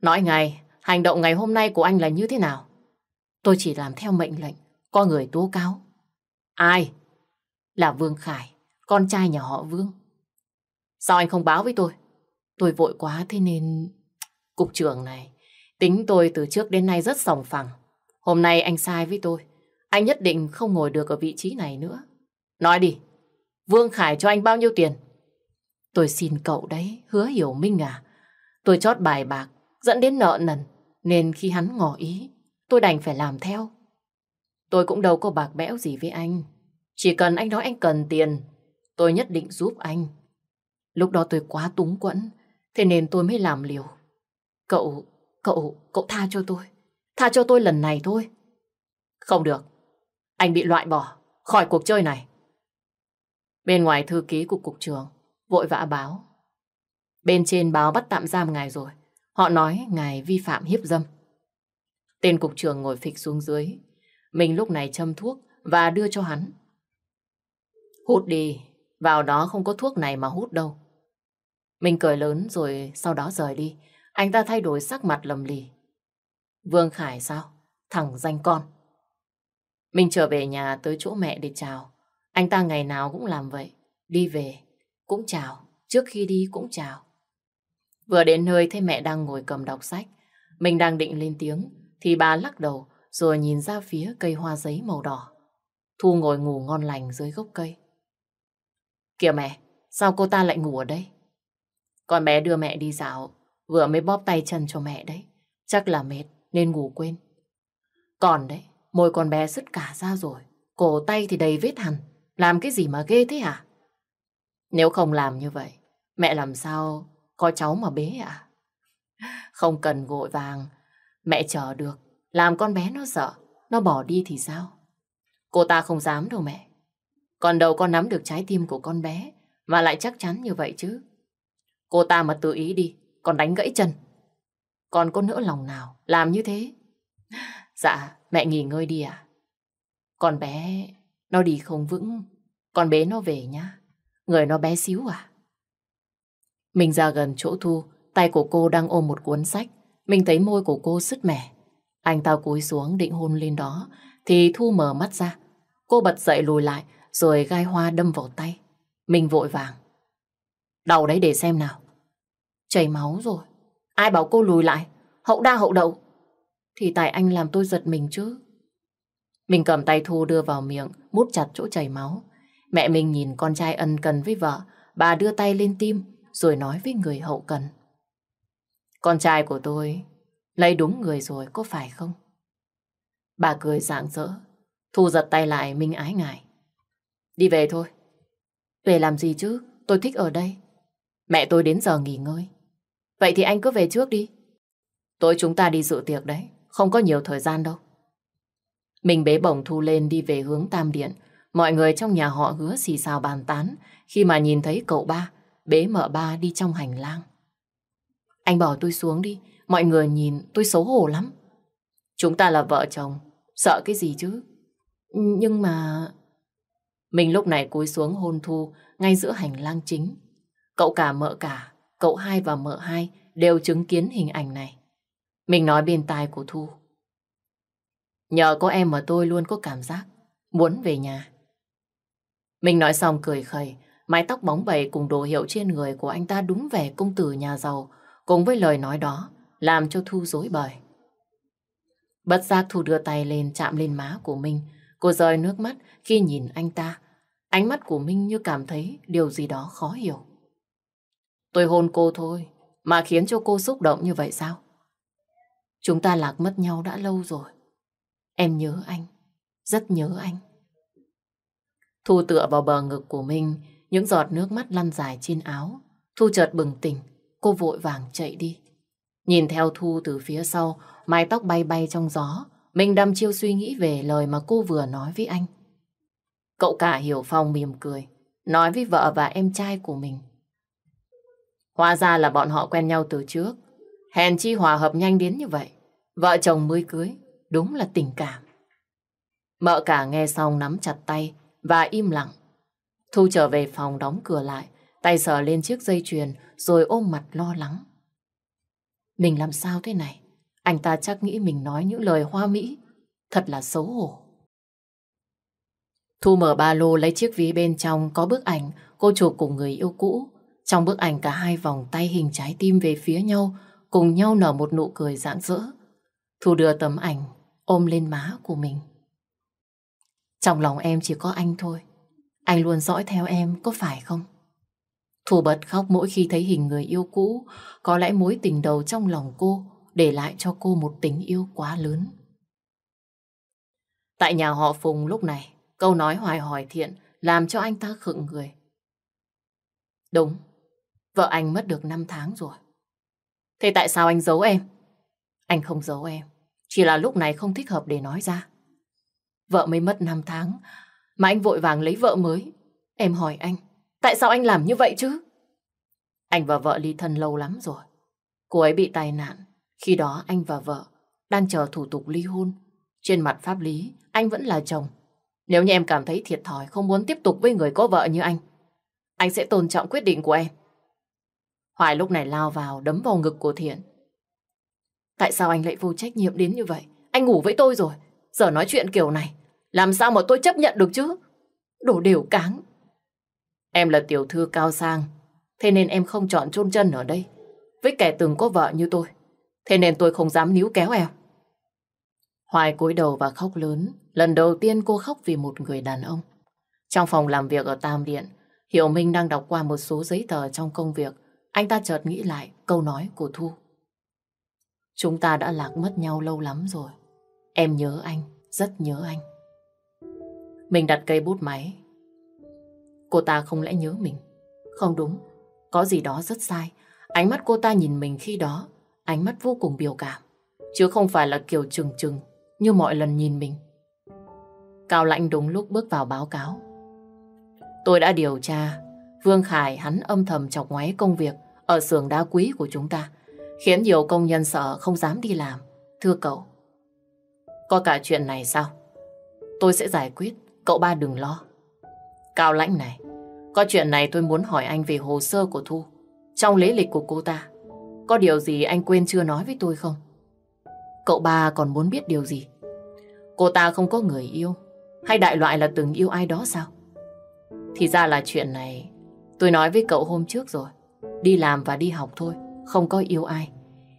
S1: Nói ngay, hành động ngày hôm nay của anh là như thế nào? Tôi chỉ làm theo mệnh lệnh, có người tố cáo. Ai? Là Vương Khải, con trai nhà họ Vương. Sao anh không báo với tôi? Tôi vội quá thế nên... Cục trưởng này, tính tôi từ trước đến nay rất sòng phẳng. Hôm nay anh sai với tôi. Anh nhất định không ngồi được ở vị trí này nữa. Nói đi, Vương Khải cho anh bao nhiêu tiền? Tôi xin cậu đấy, hứa hiểu Minh à. Tôi chót bài bạc, dẫn đến nợ nần. Nên khi hắn ngỏ ý, tôi đành phải làm theo. Tôi cũng đâu có bạc bẽo gì với anh. Chỉ cần anh nói anh cần tiền, tôi nhất định giúp anh. Lúc đó tôi quá túng quẫn, thế nên tôi mới làm liều. Cậu, cậu, cậu tha cho tôi. Tha cho tôi lần này thôi. Không được. Anh bị loại bỏ khỏi cuộc chơi này. Bên ngoài thư ký của cục trưởng vội vã báo. Bên trên báo bắt tạm giam ngài rồi. Họ nói ngài vi phạm hiếp dâm. Tên cục trưởng ngồi phịch xuống dưới. Mình lúc này châm thuốc và đưa cho hắn. Hút đi, Vào đó không có thuốc này mà hút đâu. Mình cười lớn rồi sau đó rời đi. Anh ta thay đổi sắc mặt lầm lì. Vương Khải sao? Thằng danh con. Mình trở về nhà tới chỗ mẹ để chào. Anh ta ngày nào cũng làm vậy. Đi về, cũng chào. Trước khi đi cũng chào. Vừa đến nơi thấy mẹ đang ngồi cầm đọc sách. Mình đang định lên tiếng, thì bà lắc đầu rồi nhìn ra phía cây hoa giấy màu đỏ. Thu ngồi ngủ ngon lành dưới gốc cây. Kìa mẹ, sao cô ta lại ngủ ở đây? Con bé đưa mẹ đi dạo, vừa mới bóp tay chân cho mẹ đấy. Chắc là mệt nên ngủ quên. Còn đấy, môi con bé sứt cả ra rồi. Cổ tay thì đầy vết hằn. Làm cái gì mà ghê thế à? Nếu không làm như vậy, mẹ làm sao có cháu mà bế à? Không cần vội vàng, mẹ chờ được. Làm con bé nó sợ, nó bỏ đi thì sao? Cô ta không dám đâu mẹ. Còn đâu con nắm được trái tim của con bé, mà lại chắc chắn như vậy chứ. Cô ta mà tự ý đi, còn đánh gãy chân. còn có nỡ lòng nào làm như thế? Dạ, mẹ nghỉ ngơi đi à? Con bé, nó đi không vững, con bé nó về nhá. Người nó bé xíu à? Mình ra gần chỗ Thu, tay của cô đang ôm một cuốn sách. Mình thấy môi của cô sứt mẻ. Anh ta cúi xuống định hôn lên đó, thì Thu mở mắt ra. Cô bật dậy lùi lại, rồi gai hoa đâm vào tay. Mình vội vàng. Đầu đấy để xem nào. Chảy máu rồi. Ai bảo cô lùi lại? Hậu đa hậu đậu. Thì tại anh làm tôi giật mình chứ. Mình cầm tay Thu đưa vào miệng, mút chặt chỗ chảy máu. Mẹ mình nhìn con trai ân cần với vợ, bà đưa tay lên tim, rồi nói với người hậu cần. Con trai của tôi lấy đúng người rồi, có phải không? Bà cười rạng rỡ, Thu giật tay lại Minh ái ngại. Đi về thôi. Về làm gì chứ? Tôi thích ở đây. Mẹ tôi đến giờ nghỉ ngơi. Vậy thì anh cứ về trước đi. Tối chúng ta đi dự tiệc đấy. Không có nhiều thời gian đâu. Mình bế bổng Thu lên đi về hướng Tam Điện. Mọi người trong nhà họ hứa xì xào bàn tán khi mà nhìn thấy cậu ba bế mợ ba đi trong hành lang. Anh bỏ tôi xuống đi. Mọi người nhìn tôi xấu hổ lắm. Chúng ta là vợ chồng. Sợ cái gì chứ? Nhưng mà... Mình lúc này cúi xuống hôn Thu ngay giữa hành lang chính. Cậu cả mợ cả, cậu hai và mợ hai đều chứng kiến hình ảnh này. Mình nói bên tai của Thu. Nhờ có em mà tôi luôn có cảm giác muốn về nhà. Mình nói xong cười khẩy, mái tóc bóng bẩy cùng đồ hiệu trên người của anh ta đúng vẻ công tử nhà giàu, cùng với lời nói đó, làm cho Thu dối bời. Bất giác Thu đưa tay lên chạm lên má của minh, cô rơi nước mắt khi nhìn anh ta. Ánh mắt của Minh như cảm thấy điều gì đó khó hiểu. Tôi hôn cô thôi, mà khiến cho cô xúc động như vậy sao? Chúng ta lạc mất nhau đã lâu rồi. Em nhớ anh, rất nhớ anh. Thu tựa vào bờ ngực của mình, những giọt nước mắt lăn dài trên áo. Thu chợt bừng tỉnh, cô vội vàng chạy đi. Nhìn theo Thu từ phía sau, mái tóc bay bay trong gió, mình đâm chiêu suy nghĩ về lời mà cô vừa nói với anh. Cậu cả hiểu Phong mỉm cười, nói với vợ và em trai của mình. Hóa ra là bọn họ quen nhau từ trước. Hèn chi hòa hợp nhanh đến như vậy. Vợ chồng mới cưới, đúng là tình cảm. Mợ cả nghe xong nắm chặt tay và im lặng. Thu trở về phòng đóng cửa lại, tay sờ lên chiếc dây chuyền rồi ôm mặt lo lắng. Mình làm sao thế này? Anh ta chắc nghĩ mình nói những lời hoa mỹ. Thật là xấu hổ. Thu mở ba lô lấy chiếc ví bên trong có bức ảnh cô chụp cùng người yêu cũ. Trong bức ảnh cả hai vòng tay hình trái tim về phía nhau, cùng nhau nở một nụ cười rạng rỡ. Thu đưa tấm ảnh, ôm lên má của mình. Trong lòng em chỉ có anh thôi. Anh luôn dõi theo em, có phải không? Thu bật khóc mỗi khi thấy hình người yêu cũ, có lẽ mối tình đầu trong lòng cô để lại cho cô một tình yêu quá lớn. Tại nhà họ Phùng lúc này, câu nói hoài hỏi thiện làm cho anh ta khựng người. Đúng, vợ anh mất được 5 tháng rồi. Thế tại sao anh giấu em? Anh không giấu em, chỉ là lúc này không thích hợp để nói ra. Vợ mới mất 5 tháng, mà anh vội vàng lấy vợ mới. Em hỏi anh, tại sao anh làm như vậy chứ? Anh và vợ ly thân lâu lắm rồi. Cô ấy bị tai nạn. Khi đó anh và vợ đang chờ thủ tục ly hôn. Trên mặt pháp lý, anh vẫn là chồng. Nếu như em cảm thấy thiệt thòi, không muốn tiếp tục với người có vợ như anh, anh sẽ tôn trọng quyết định của em. Hoài lúc này lao vào đấm vào ngực của Thiện. Tại sao anh lại vô trách nhiệm đến như vậy? Anh ngủ với tôi rồi. Giờ nói chuyện kiểu này. Làm sao mà tôi chấp nhận được chứ? Đồ đều cáng. Em là tiểu thư cao sang. Thế nên em không chọn chôn chân ở đây. Với kẻ từng có vợ như tôi. Thế nên tôi không dám níu kéo em. Hoài cúi đầu và khóc lớn. Lần đầu tiên cô khóc vì một người đàn ông. Trong phòng làm việc ở Tam Điện, Hiểu Minh đang đọc qua một số giấy tờ trong công việc. Anh ta chợt nghĩ lại câu nói của Thu. Chúng ta đã lạc mất nhau lâu lắm rồi. Em nhớ anh, rất nhớ anh. Mình đặt cây bút máy. Cô ta không lẽ nhớ mình? Không đúng, có gì đó rất sai. Ánh mắt cô ta nhìn mình khi đó, ánh mắt vô cùng biểu cảm. Chứ không phải là kiểu trừng trừng như mọi lần nhìn mình. Cao Lãnh đúng lúc bước vào báo cáo. Tôi đã điều tra, Vương Khải hắn âm thầm chọc ngoáy công việc ở xưởng đá quý của chúng ta, khiến nhiều công nhân sợ không dám đi làm. Thưa cậu, có cả chuyện này sao? Tôi sẽ giải quyết, cậu ba đừng lo. Cao Lãnh này, có chuyện này tôi muốn hỏi anh về hồ sơ của Thu. Trong lễ lịch của cô ta, có điều gì anh quên chưa nói với tôi không? Cậu ba còn muốn biết điều gì? Cô ta không có người yêu, hay đại loại là từng yêu ai đó sao? Thì ra là chuyện này tôi nói với cậu hôm trước rồi. Đi làm và đi học thôi, không có yêu ai.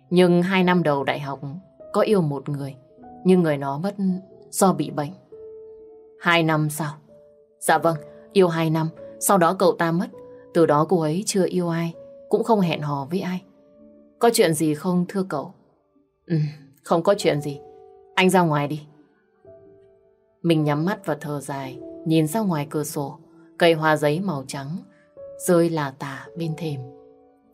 S1: Nhưng hai năm đầu đại học có yêu một người, nhưng người nó mất do bị bệnh. Hai năm sau? Dạ vâng, yêu hai năm, sau đó cậu ta mất. Từ đó cô ấy chưa yêu ai, cũng không hẹn hò với ai. Có chuyện gì không thưa cậu? Ừ, không có chuyện gì. Anh ra ngoài đi. Mình nhắm mắt và thở dài, nhìn ra ngoài cửa sổ. Cây hoa giấy màu trắng rơi là tả bên thềm.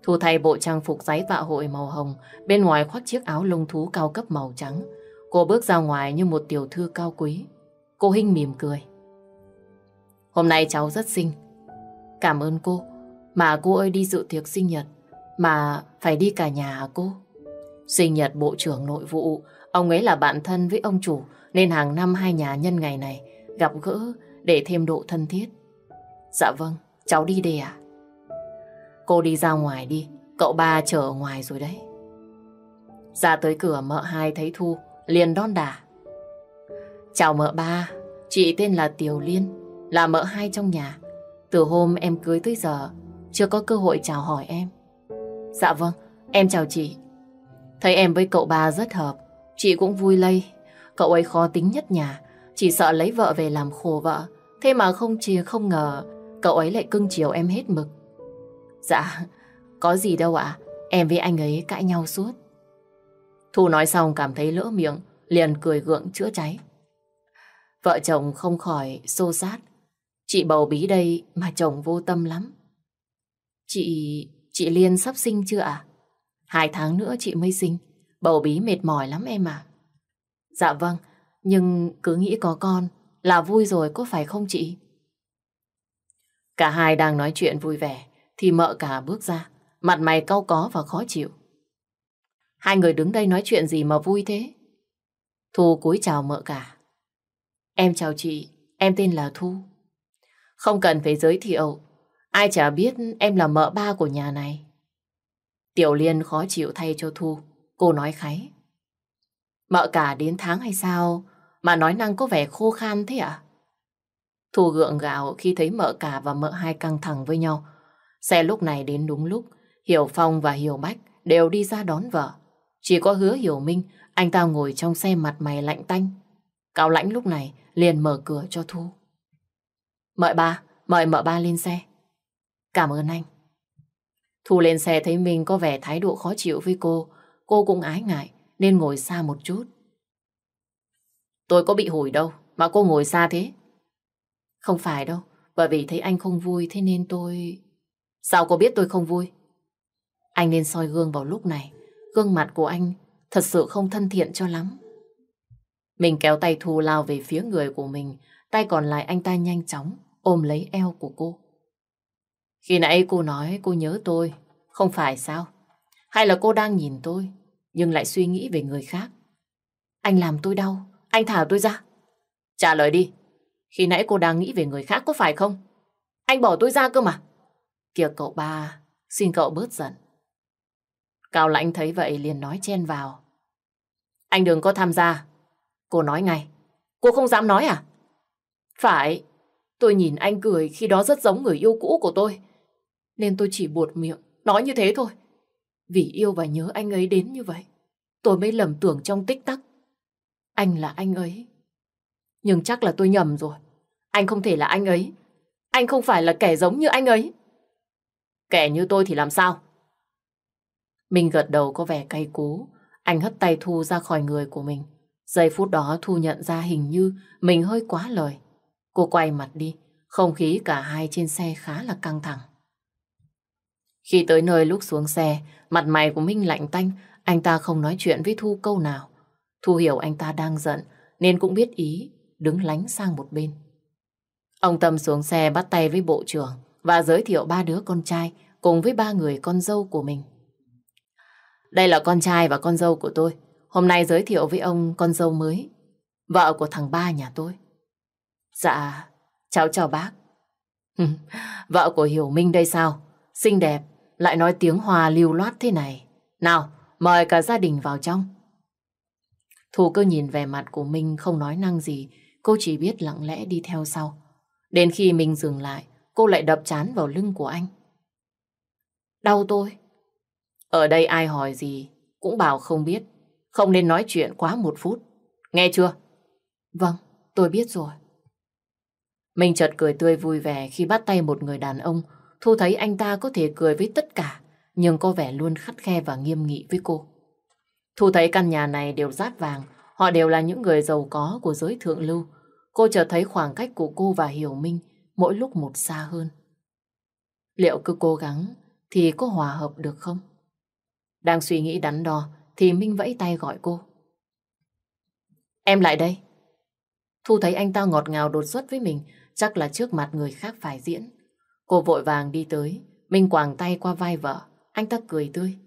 S1: Thu thay bộ trang phục giấy vạ hội màu hồng, bên ngoài khoác chiếc áo lông thú cao cấp màu trắng. Cô bước ra ngoài như một tiểu thư cao quý. Cô Hinh mỉm cười. Hôm nay cháu rất xinh. Cảm ơn cô. Mà cô ơi đi dự tiệc sinh nhật. Mà phải đi cả nhà hả cô? Sinh nhật Bộ trưởng Nội vụ, ông ấy là bạn thân với ông chủ, nên hàng năm hai nhà nhân ngày này gặp gỡ để thêm độ thân thiết. Dạ vâng, cháu đi đây à? Cô đi ra ngoài đi, cậu ba chờ ở ngoài rồi đấy. Ra tới cửa mợ hai thấy Thu, liền đón đà. Chào mợ ba, chị tên là Tiểu Liên, là mợ hai trong nhà. Từ hôm em cưới tới giờ, chưa có cơ hội chào hỏi em. Dạ vâng, em chào chị. Thấy em với cậu ba rất hợp, chị cũng vui lây. Cậu ấy khó tính nhất nhà, chỉ sợ lấy vợ về làm khổ vợ. Thế mà không chìa không ngờ cậu ấy lại cưng chiều em hết mực. Dạ, có gì đâu ạ, em với anh ấy cãi nhau suốt. Thu nói xong cảm thấy lỡ miệng, liền cười gượng chữa cháy. Vợ chồng không khỏi xô sát. Chị bầu bí đây mà chồng vô tâm lắm. Chị... chị Liên sắp sinh chưa ạ? Hai tháng nữa chị mới sinh. Bầu bí mệt mỏi lắm em à. Dạ vâng, nhưng cứ nghĩ có con là vui rồi có phải không chị? Cả hai đang nói chuyện vui vẻ thì mợ cả bước ra, mặt mày cau có và khó chịu. Hai người đứng đây nói chuyện gì mà vui thế? Thu cúi chào mợ cả. Em chào chị, em tên là Thu. Không cần phải giới thiệu, ai chả biết em là mợ ba của nhà này. Tiểu Liên khó chịu thay cho Thu, cô nói kháy. Mợ cả đến tháng hay sao mà nói năng có vẻ khô khan thế ạ? À? Thu gượng gạo khi thấy mợ cả và mợ hai căng thẳng với nhau. Xe lúc này đến đúng lúc, Hiểu Phong và Hiểu Bách đều đi ra đón vợ. Chỉ có hứa Hiểu Minh, anh ta ngồi trong xe mặt mày lạnh tanh. Cao lãnh lúc này liền mở cửa cho Thu. Mời ba, mời mợ ba lên xe. Cảm ơn anh. Thu lên xe thấy mình có vẻ thái độ khó chịu với cô. Cô cũng ái ngại nên ngồi xa một chút. Tôi có bị hủi đâu mà cô ngồi xa thế. Không phải đâu, bởi vì thấy anh không vui thế nên tôi... Sao cô biết tôi không vui? Anh nên soi gương vào lúc này. Gương mặt của anh thật sự không thân thiện cho lắm. Mình kéo tay Thu lao về phía người của mình, tay còn lại anh ta nhanh chóng ôm lấy eo của cô. Khi nãy cô nói cô nhớ tôi, không phải sao? Hay là cô đang nhìn tôi, nhưng lại suy nghĩ về người khác? Anh làm tôi đau, anh thả tôi ra. Trả lời đi, khi nãy cô đang nghĩ về người khác có phải không? Anh bỏ tôi ra cơ mà. Kìa cậu ba, xin cậu bớt giận. Cao Lãnh thấy vậy liền nói chen vào. Anh đừng có tham gia. Cô nói ngay. Cô không dám nói à? Phải, tôi nhìn anh cười khi đó rất giống người yêu cũ của tôi. Nên tôi chỉ buột miệng, nói như thế thôi. Vì yêu và nhớ anh ấy đến như vậy, tôi mới lầm tưởng trong tích tắc. Anh là anh ấy. Nhưng chắc là tôi nhầm rồi. Anh không thể là anh ấy. Anh không phải là kẻ giống như anh ấy. Kẻ như tôi thì làm sao? Mình gật đầu có vẻ cay cú. Anh hất tay Thu ra khỏi người của mình. Giây phút đó Thu nhận ra hình như mình hơi quá lời. Cô quay mặt đi. Không khí cả hai trên xe khá là căng thẳng. Khi tới nơi lúc xuống xe, mặt mày của Minh lạnh tanh, anh ta không nói chuyện với Thu câu nào. Thu hiểu anh ta đang giận, nên cũng biết ý, đứng lánh sang một bên. Ông Tâm xuống xe bắt tay với bộ trưởng và giới thiệu ba đứa con trai cùng với ba người con dâu của mình. Đây là con trai và con dâu của tôi. Hôm nay giới thiệu với ông con dâu mới, vợ của thằng ba nhà tôi. Dạ, cháu chào bác. [LAUGHS] vợ của Hiểu Minh đây sao? Xinh đẹp, lại nói tiếng hòa lưu loát thế này. Nào, mời cả gia đình vào trong. Thu cơ nhìn về mặt của Minh không nói năng gì, cô chỉ biết lặng lẽ đi theo sau. Đến khi minh dừng lại, cô lại đập chán vào lưng của anh. Đau tôi. Ở đây ai hỏi gì, cũng bảo không biết. Không nên nói chuyện quá một phút. Nghe chưa? Vâng, tôi biết rồi. Mình chợt cười tươi vui vẻ khi bắt tay một người đàn ông. Thu thấy anh ta có thể cười với tất cả, nhưng có vẻ luôn khắt khe và nghiêm nghị với cô. Thu thấy căn nhà này đều rát vàng, họ đều là những người giàu có của giới thượng lưu. Cô chợt thấy khoảng cách của cô và Hiểu Minh mỗi lúc một xa hơn. Liệu cứ cố gắng thì có hòa hợp được không? Đang suy nghĩ đắn đo thì Minh vẫy tay gọi cô. Em lại đây. Thu thấy anh ta ngọt ngào đột xuất với mình, chắc là trước mặt người khác phải diễn. Cô vội vàng đi tới, Minh quàng tay qua vai vợ, anh ta cười tươi.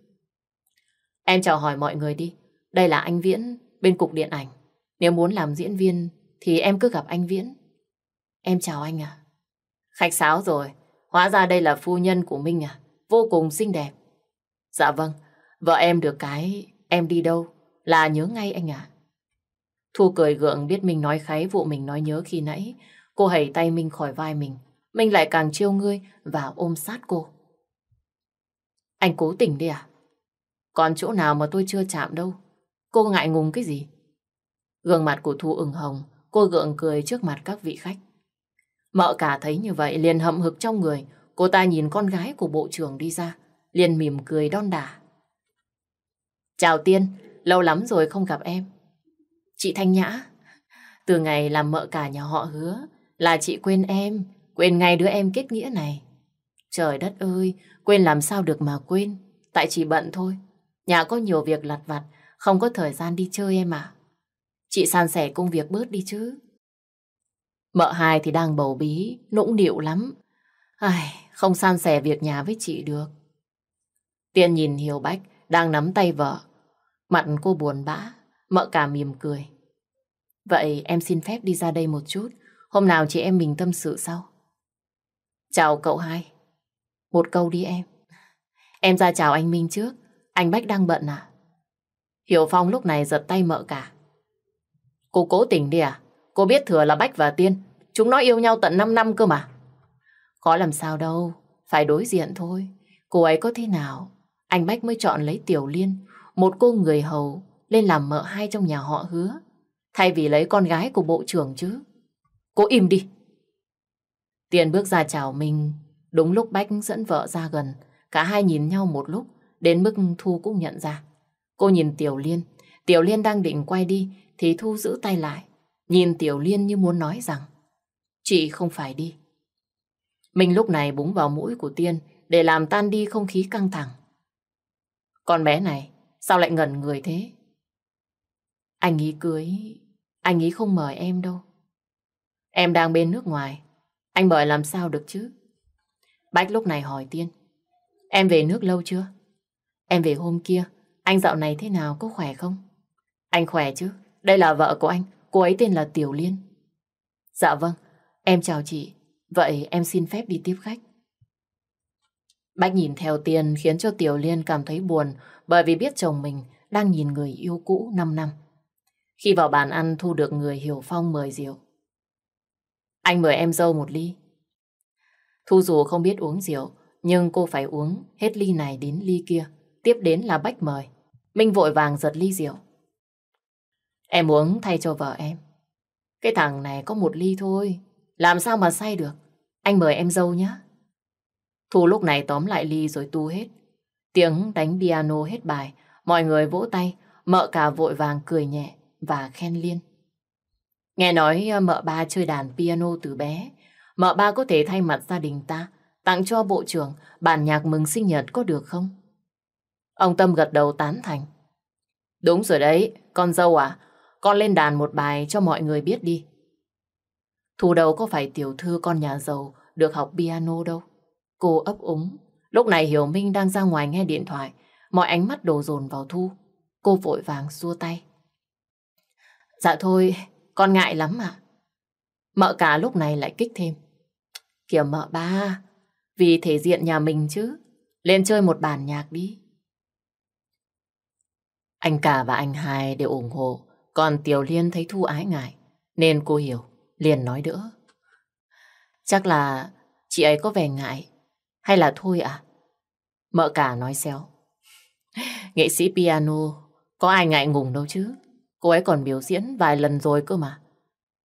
S1: Em chào hỏi mọi người đi, đây là anh Viễn bên cục điện ảnh. Nếu muốn làm diễn viên thì em cứ gặp anh Viễn. Em chào anh à. Khách sáo rồi, hóa ra đây là phu nhân của Minh à, vô cùng xinh đẹp. Dạ vâng, vợ em được cái em đi đâu là nhớ ngay anh ạ. Thu cười gượng biết mình nói kháy vụ mình nói nhớ khi nãy. Cô hẩy tay Minh khỏi vai mình. Minh lại càng chiêu ngươi và ôm sát cô. Anh cố tình đi à? Còn chỗ nào mà tôi chưa chạm đâu. Cô ngại ngùng cái gì? Gương mặt của Thu ửng hồng, cô gượng cười trước mặt các vị khách. Mợ cả thấy như vậy liền hậm hực trong người. Cô ta nhìn con gái của bộ trưởng đi ra, liền mỉm cười đon đả. Chào Tiên, lâu lắm rồi không gặp em. Chị Thanh Nhã, từ ngày làm mợ cả nhà họ hứa là chị quên em, quên ngay đứa em kết nghĩa này. Trời đất ơi, quên làm sao được mà quên, tại chị bận thôi. Nhà có nhiều việc lặt vặt, không có thời gian đi chơi em à. Chị san sẻ công việc bớt đi chứ. Mợ hai thì đang bầu bí, nũng điệu lắm. Ai, không san sẻ việc nhà với chị được. Tiên nhìn Hiểu Bách đang nắm tay vợ. Mặt cô buồn bã, mợ cả mỉm cười. Vậy em xin phép đi ra đây một chút. Hôm nào chị em mình tâm sự sau. Chào cậu hai. Một câu đi em. Em ra chào anh Minh trước. Anh Bách đang bận à? Hiểu Phong lúc này giật tay mợ cả. Cô cố tình đi à? Cô biết thừa là Bách và Tiên. Chúng nó yêu nhau tận 5 năm cơ mà. Có làm sao đâu. Phải đối diện thôi. Cô ấy có thế nào? Anh Bách mới chọn lấy Tiểu Liên. Một cô người hầu, lên làm mợ hai trong nhà họ hứa. Thay vì lấy con gái của bộ trưởng chứ. Cô im đi. Tiên bước ra chào mình. Đúng lúc Bách dẫn vợ ra gần. Cả hai nhìn nhau một lúc. Đến mức Thu cũng nhận ra. Cô nhìn Tiểu Liên. Tiểu Liên đang định quay đi, thì Thu giữ tay lại. Nhìn Tiểu Liên như muốn nói rằng, Chị không phải đi. Mình lúc này búng vào mũi của Tiên, để làm tan đi không khí căng thẳng. Con bé này sao lại ngẩn người thế? Anh ý cưới, anh ý không mời em đâu. Em đang bên nước ngoài, anh mời làm sao được chứ? Bách lúc này hỏi Tiên. Em về nước lâu chưa? Em về hôm kia, anh dạo này thế nào, có khỏe không? Anh khỏe chứ, đây là vợ của anh, cô ấy tên là Tiểu Liên. Dạ vâng, em chào chị, vậy em xin phép đi tiếp khách. Bách nhìn theo tiền khiến cho Tiểu Liên cảm thấy buồn bởi vì biết chồng mình đang nhìn người yêu cũ 5 năm. Khi vào bàn ăn Thu được người Hiểu Phong mời rượu. Anh mời em dâu một ly. Thu dù không biết uống rượu, nhưng cô phải uống hết ly này đến ly kia. Tiếp đến là Bách mời. Minh vội vàng giật ly rượu. Em uống thay cho vợ em. Cái thằng này có một ly thôi. Làm sao mà say được. Anh mời em dâu nhé. Thu lúc này tóm lại ly rồi tu hết. Tiếng đánh piano hết bài. Mọi người vỗ tay. Mợ cả vội vàng cười nhẹ và khen liên. Nghe nói ờ, mợ ba chơi đàn piano từ bé. Mợ ba có thể thay mặt gia đình ta tặng cho bộ trưởng bản nhạc mừng sinh nhật có được không? Ông Tâm gật đầu tán thành. Đúng rồi đấy, con dâu à, con lên đàn một bài cho mọi người biết đi. Thu đầu có phải tiểu thư con nhà giàu được học piano đâu. Cô ấp úng. Lúc này Hiểu Minh đang ra ngoài nghe điện thoại. Mọi ánh mắt đổ dồn vào Thu. Cô vội vàng xua tay. Dạ thôi, con ngại lắm mà. Mợ cả lúc này lại kích thêm. Kìa mợ ba, vì thể diện nhà mình chứ. Lên chơi một bản nhạc đi. Anh cả và anh hai đều ủng hộ. Còn Tiểu Liên thấy Thu ái ngại. Nên cô hiểu, liền nói đỡ. Chắc là chị ấy có vẻ ngại. Hay là thôi à? Mợ cả nói xéo. [LAUGHS] Nghệ sĩ piano, có ai ngại ngùng đâu chứ. Cô ấy còn biểu diễn vài lần rồi cơ mà.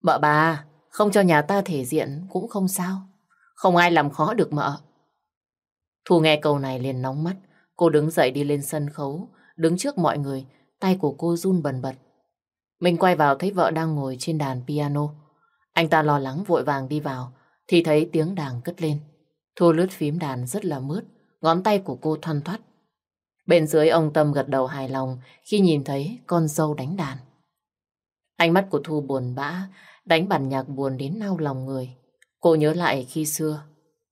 S1: Mợ bà, không cho nhà ta thể diện cũng không sao. Không ai làm khó được mợ. Thu nghe câu này liền nóng mắt. Cô đứng dậy đi lên sân khấu, đứng trước mọi người, tay của cô run bần bật. Mình quay vào thấy vợ đang ngồi trên đàn piano. Anh ta lo lắng vội vàng đi vào, thì thấy tiếng đàn cất lên. Thu lướt phím đàn rất là mướt, ngón tay của cô thoăn thoắt. Bên dưới ông Tâm gật đầu hài lòng khi nhìn thấy con dâu đánh đàn. Ánh mắt của Thu buồn bã, đánh bản nhạc buồn đến nao lòng người. Cô nhớ lại khi xưa,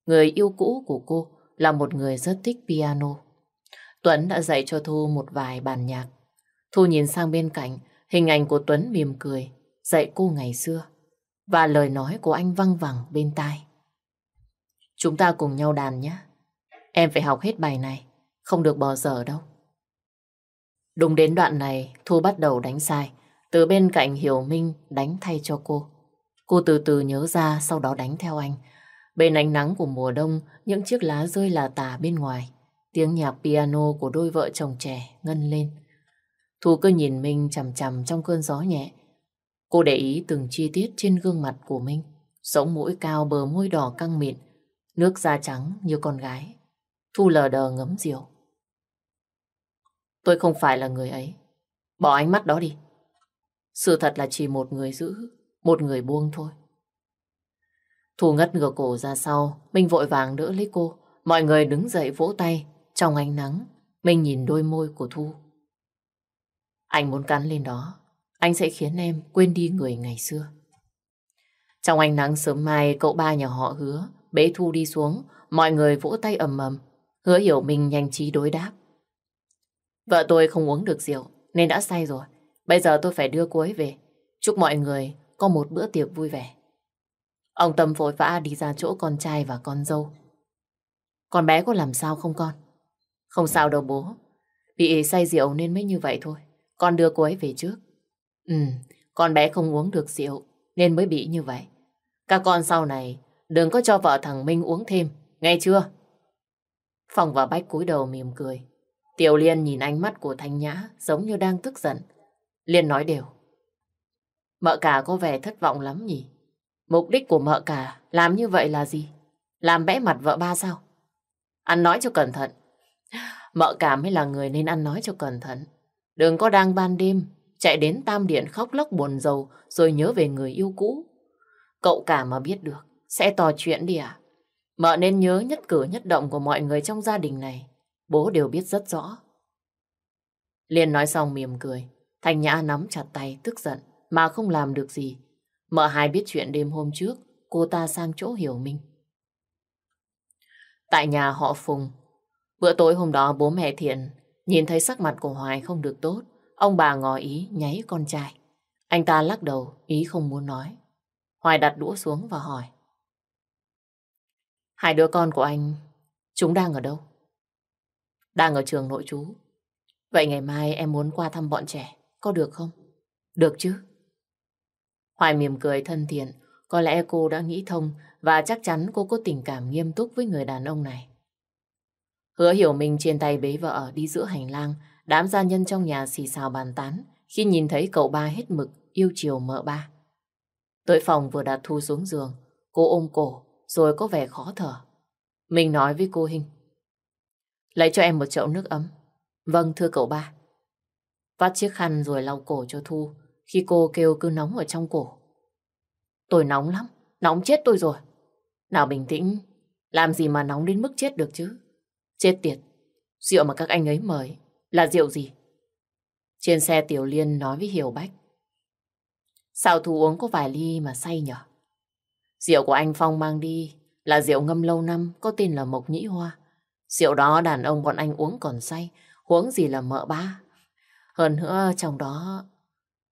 S1: người yêu cũ của cô là một người rất thích piano. Tuấn đã dạy cho Thu một vài bản nhạc. Thu nhìn sang bên cạnh, hình ảnh của Tuấn mỉm cười, dạy cô ngày xưa. Và lời nói của anh văng vẳng bên tai. Chúng ta cùng nhau đàn nhé. Em phải học hết bài này, không được bỏ dở đâu. Đúng đến đoạn này, Thu bắt đầu đánh sai. Từ bên cạnh Hiểu Minh đánh thay cho cô. Cô từ từ nhớ ra sau đó đánh theo anh. Bên ánh nắng của mùa đông, những chiếc lá rơi là tả bên ngoài. Tiếng nhạc piano của đôi vợ chồng trẻ ngân lên. Thu cứ nhìn Minh chằm chằm trong cơn gió nhẹ. Cô để ý từng chi tiết trên gương mặt của Minh. Sống mũi cao bờ môi đỏ căng mịn, nước da trắng như con gái. Thu lờ đờ ngấm rượu. Tôi không phải là người ấy. Bỏ ánh mắt đó đi. Sự thật là chỉ một người giữ, một người buông thôi. Thu ngất ngửa cổ ra sau, Minh vội vàng đỡ lấy cô. Mọi người đứng dậy vỗ tay. Trong ánh nắng, Minh nhìn đôi môi của Thu. Anh muốn cắn lên đó, anh sẽ khiến em quên đi người ngày xưa. Trong ánh nắng sớm mai, cậu ba nhà họ hứa, bế Thu đi xuống, mọi người vỗ tay ầm ầm. Hứa hiểu mình nhanh trí đối đáp. Vợ tôi không uống được rượu, nên đã say rồi. Bây giờ tôi phải đưa cô ấy về. Chúc mọi người có một bữa tiệc vui vẻ. Ông Tâm vội vã đi ra chỗ con trai và con dâu. Con bé có làm sao không con? Không sao đâu bố. Bị say rượu nên mới như vậy thôi. Con đưa cô ấy về trước. Ừ, con bé không uống được rượu nên mới bị như vậy. Các con sau này đừng có cho vợ thằng Minh uống thêm, nghe chưa? Phòng và Bách cúi đầu mỉm cười. Tiểu Liên nhìn ánh mắt của Thanh Nhã giống như đang tức giận. Liên nói đều. Mợ cả có vẻ thất vọng lắm nhỉ? Mục đích của mợ cả làm như vậy là gì? Làm bẽ mặt vợ ba sao? Ăn nói cho cẩn thận. Mợ cả mới là người nên ăn nói cho cẩn thận. Đừng có đang ban đêm chạy đến tam điện khóc lóc buồn rầu rồi nhớ về người yêu cũ. Cậu cả mà biết được sẽ tò chuyện đi à? Mợ nên nhớ nhất cử nhất động của mọi người trong gia đình này. Bố đều biết rất rõ. Liên nói xong mỉm cười. Thành Nhã nắm chặt tay tức giận mà không làm được gì. Mợ hai biết chuyện đêm hôm trước cô ta sang chỗ hiểu minh. Tại nhà họ Phùng, bữa tối hôm đó bố mẹ Thiện nhìn thấy sắc mặt của Hoài không được tốt. Ông bà ngỏ ý nháy con trai. Anh ta lắc đầu, ý không muốn nói. Hoài đặt đũa xuống và hỏi. Hai đứa con của anh Chúng đang ở đâu? Đang ở trường nội chú Vậy ngày mai em muốn qua thăm bọn trẻ, có được không? Được chứ. Hoài mỉm cười thân thiện, có lẽ cô đã nghĩ thông và chắc chắn cô có tình cảm nghiêm túc với người đàn ông này. Hứa hiểu mình trên tay bế vợ đi giữa hành lang, đám gia nhân trong nhà xì xào bàn tán khi nhìn thấy cậu ba hết mực yêu chiều mợ ba. Tới phòng vừa đặt Thu xuống giường, cô ôm cổ rồi có vẻ khó thở. Mình nói với cô Hình. Lấy cho em một chậu nước ấm. Vâng thưa cậu ba. Vắt chiếc khăn rồi lau cổ cho Thu khi cô kêu cứ nóng ở trong cổ. Tôi nóng lắm, nóng chết tôi rồi. Nào bình tĩnh, làm gì mà nóng đến mức chết được chứ? Chết tiệt, rượu mà các anh ấy mời là rượu gì? Trên xe Tiểu Liên nói với Hiểu Bách. Sao Thu uống có vài ly mà say nhở? Rượu của anh Phong mang đi là rượu ngâm lâu năm có tên là Mộc Nhĩ Hoa. Rượu đó đàn ông bọn anh uống còn say, uống gì là mỡ ba. Hơn nữa trong đó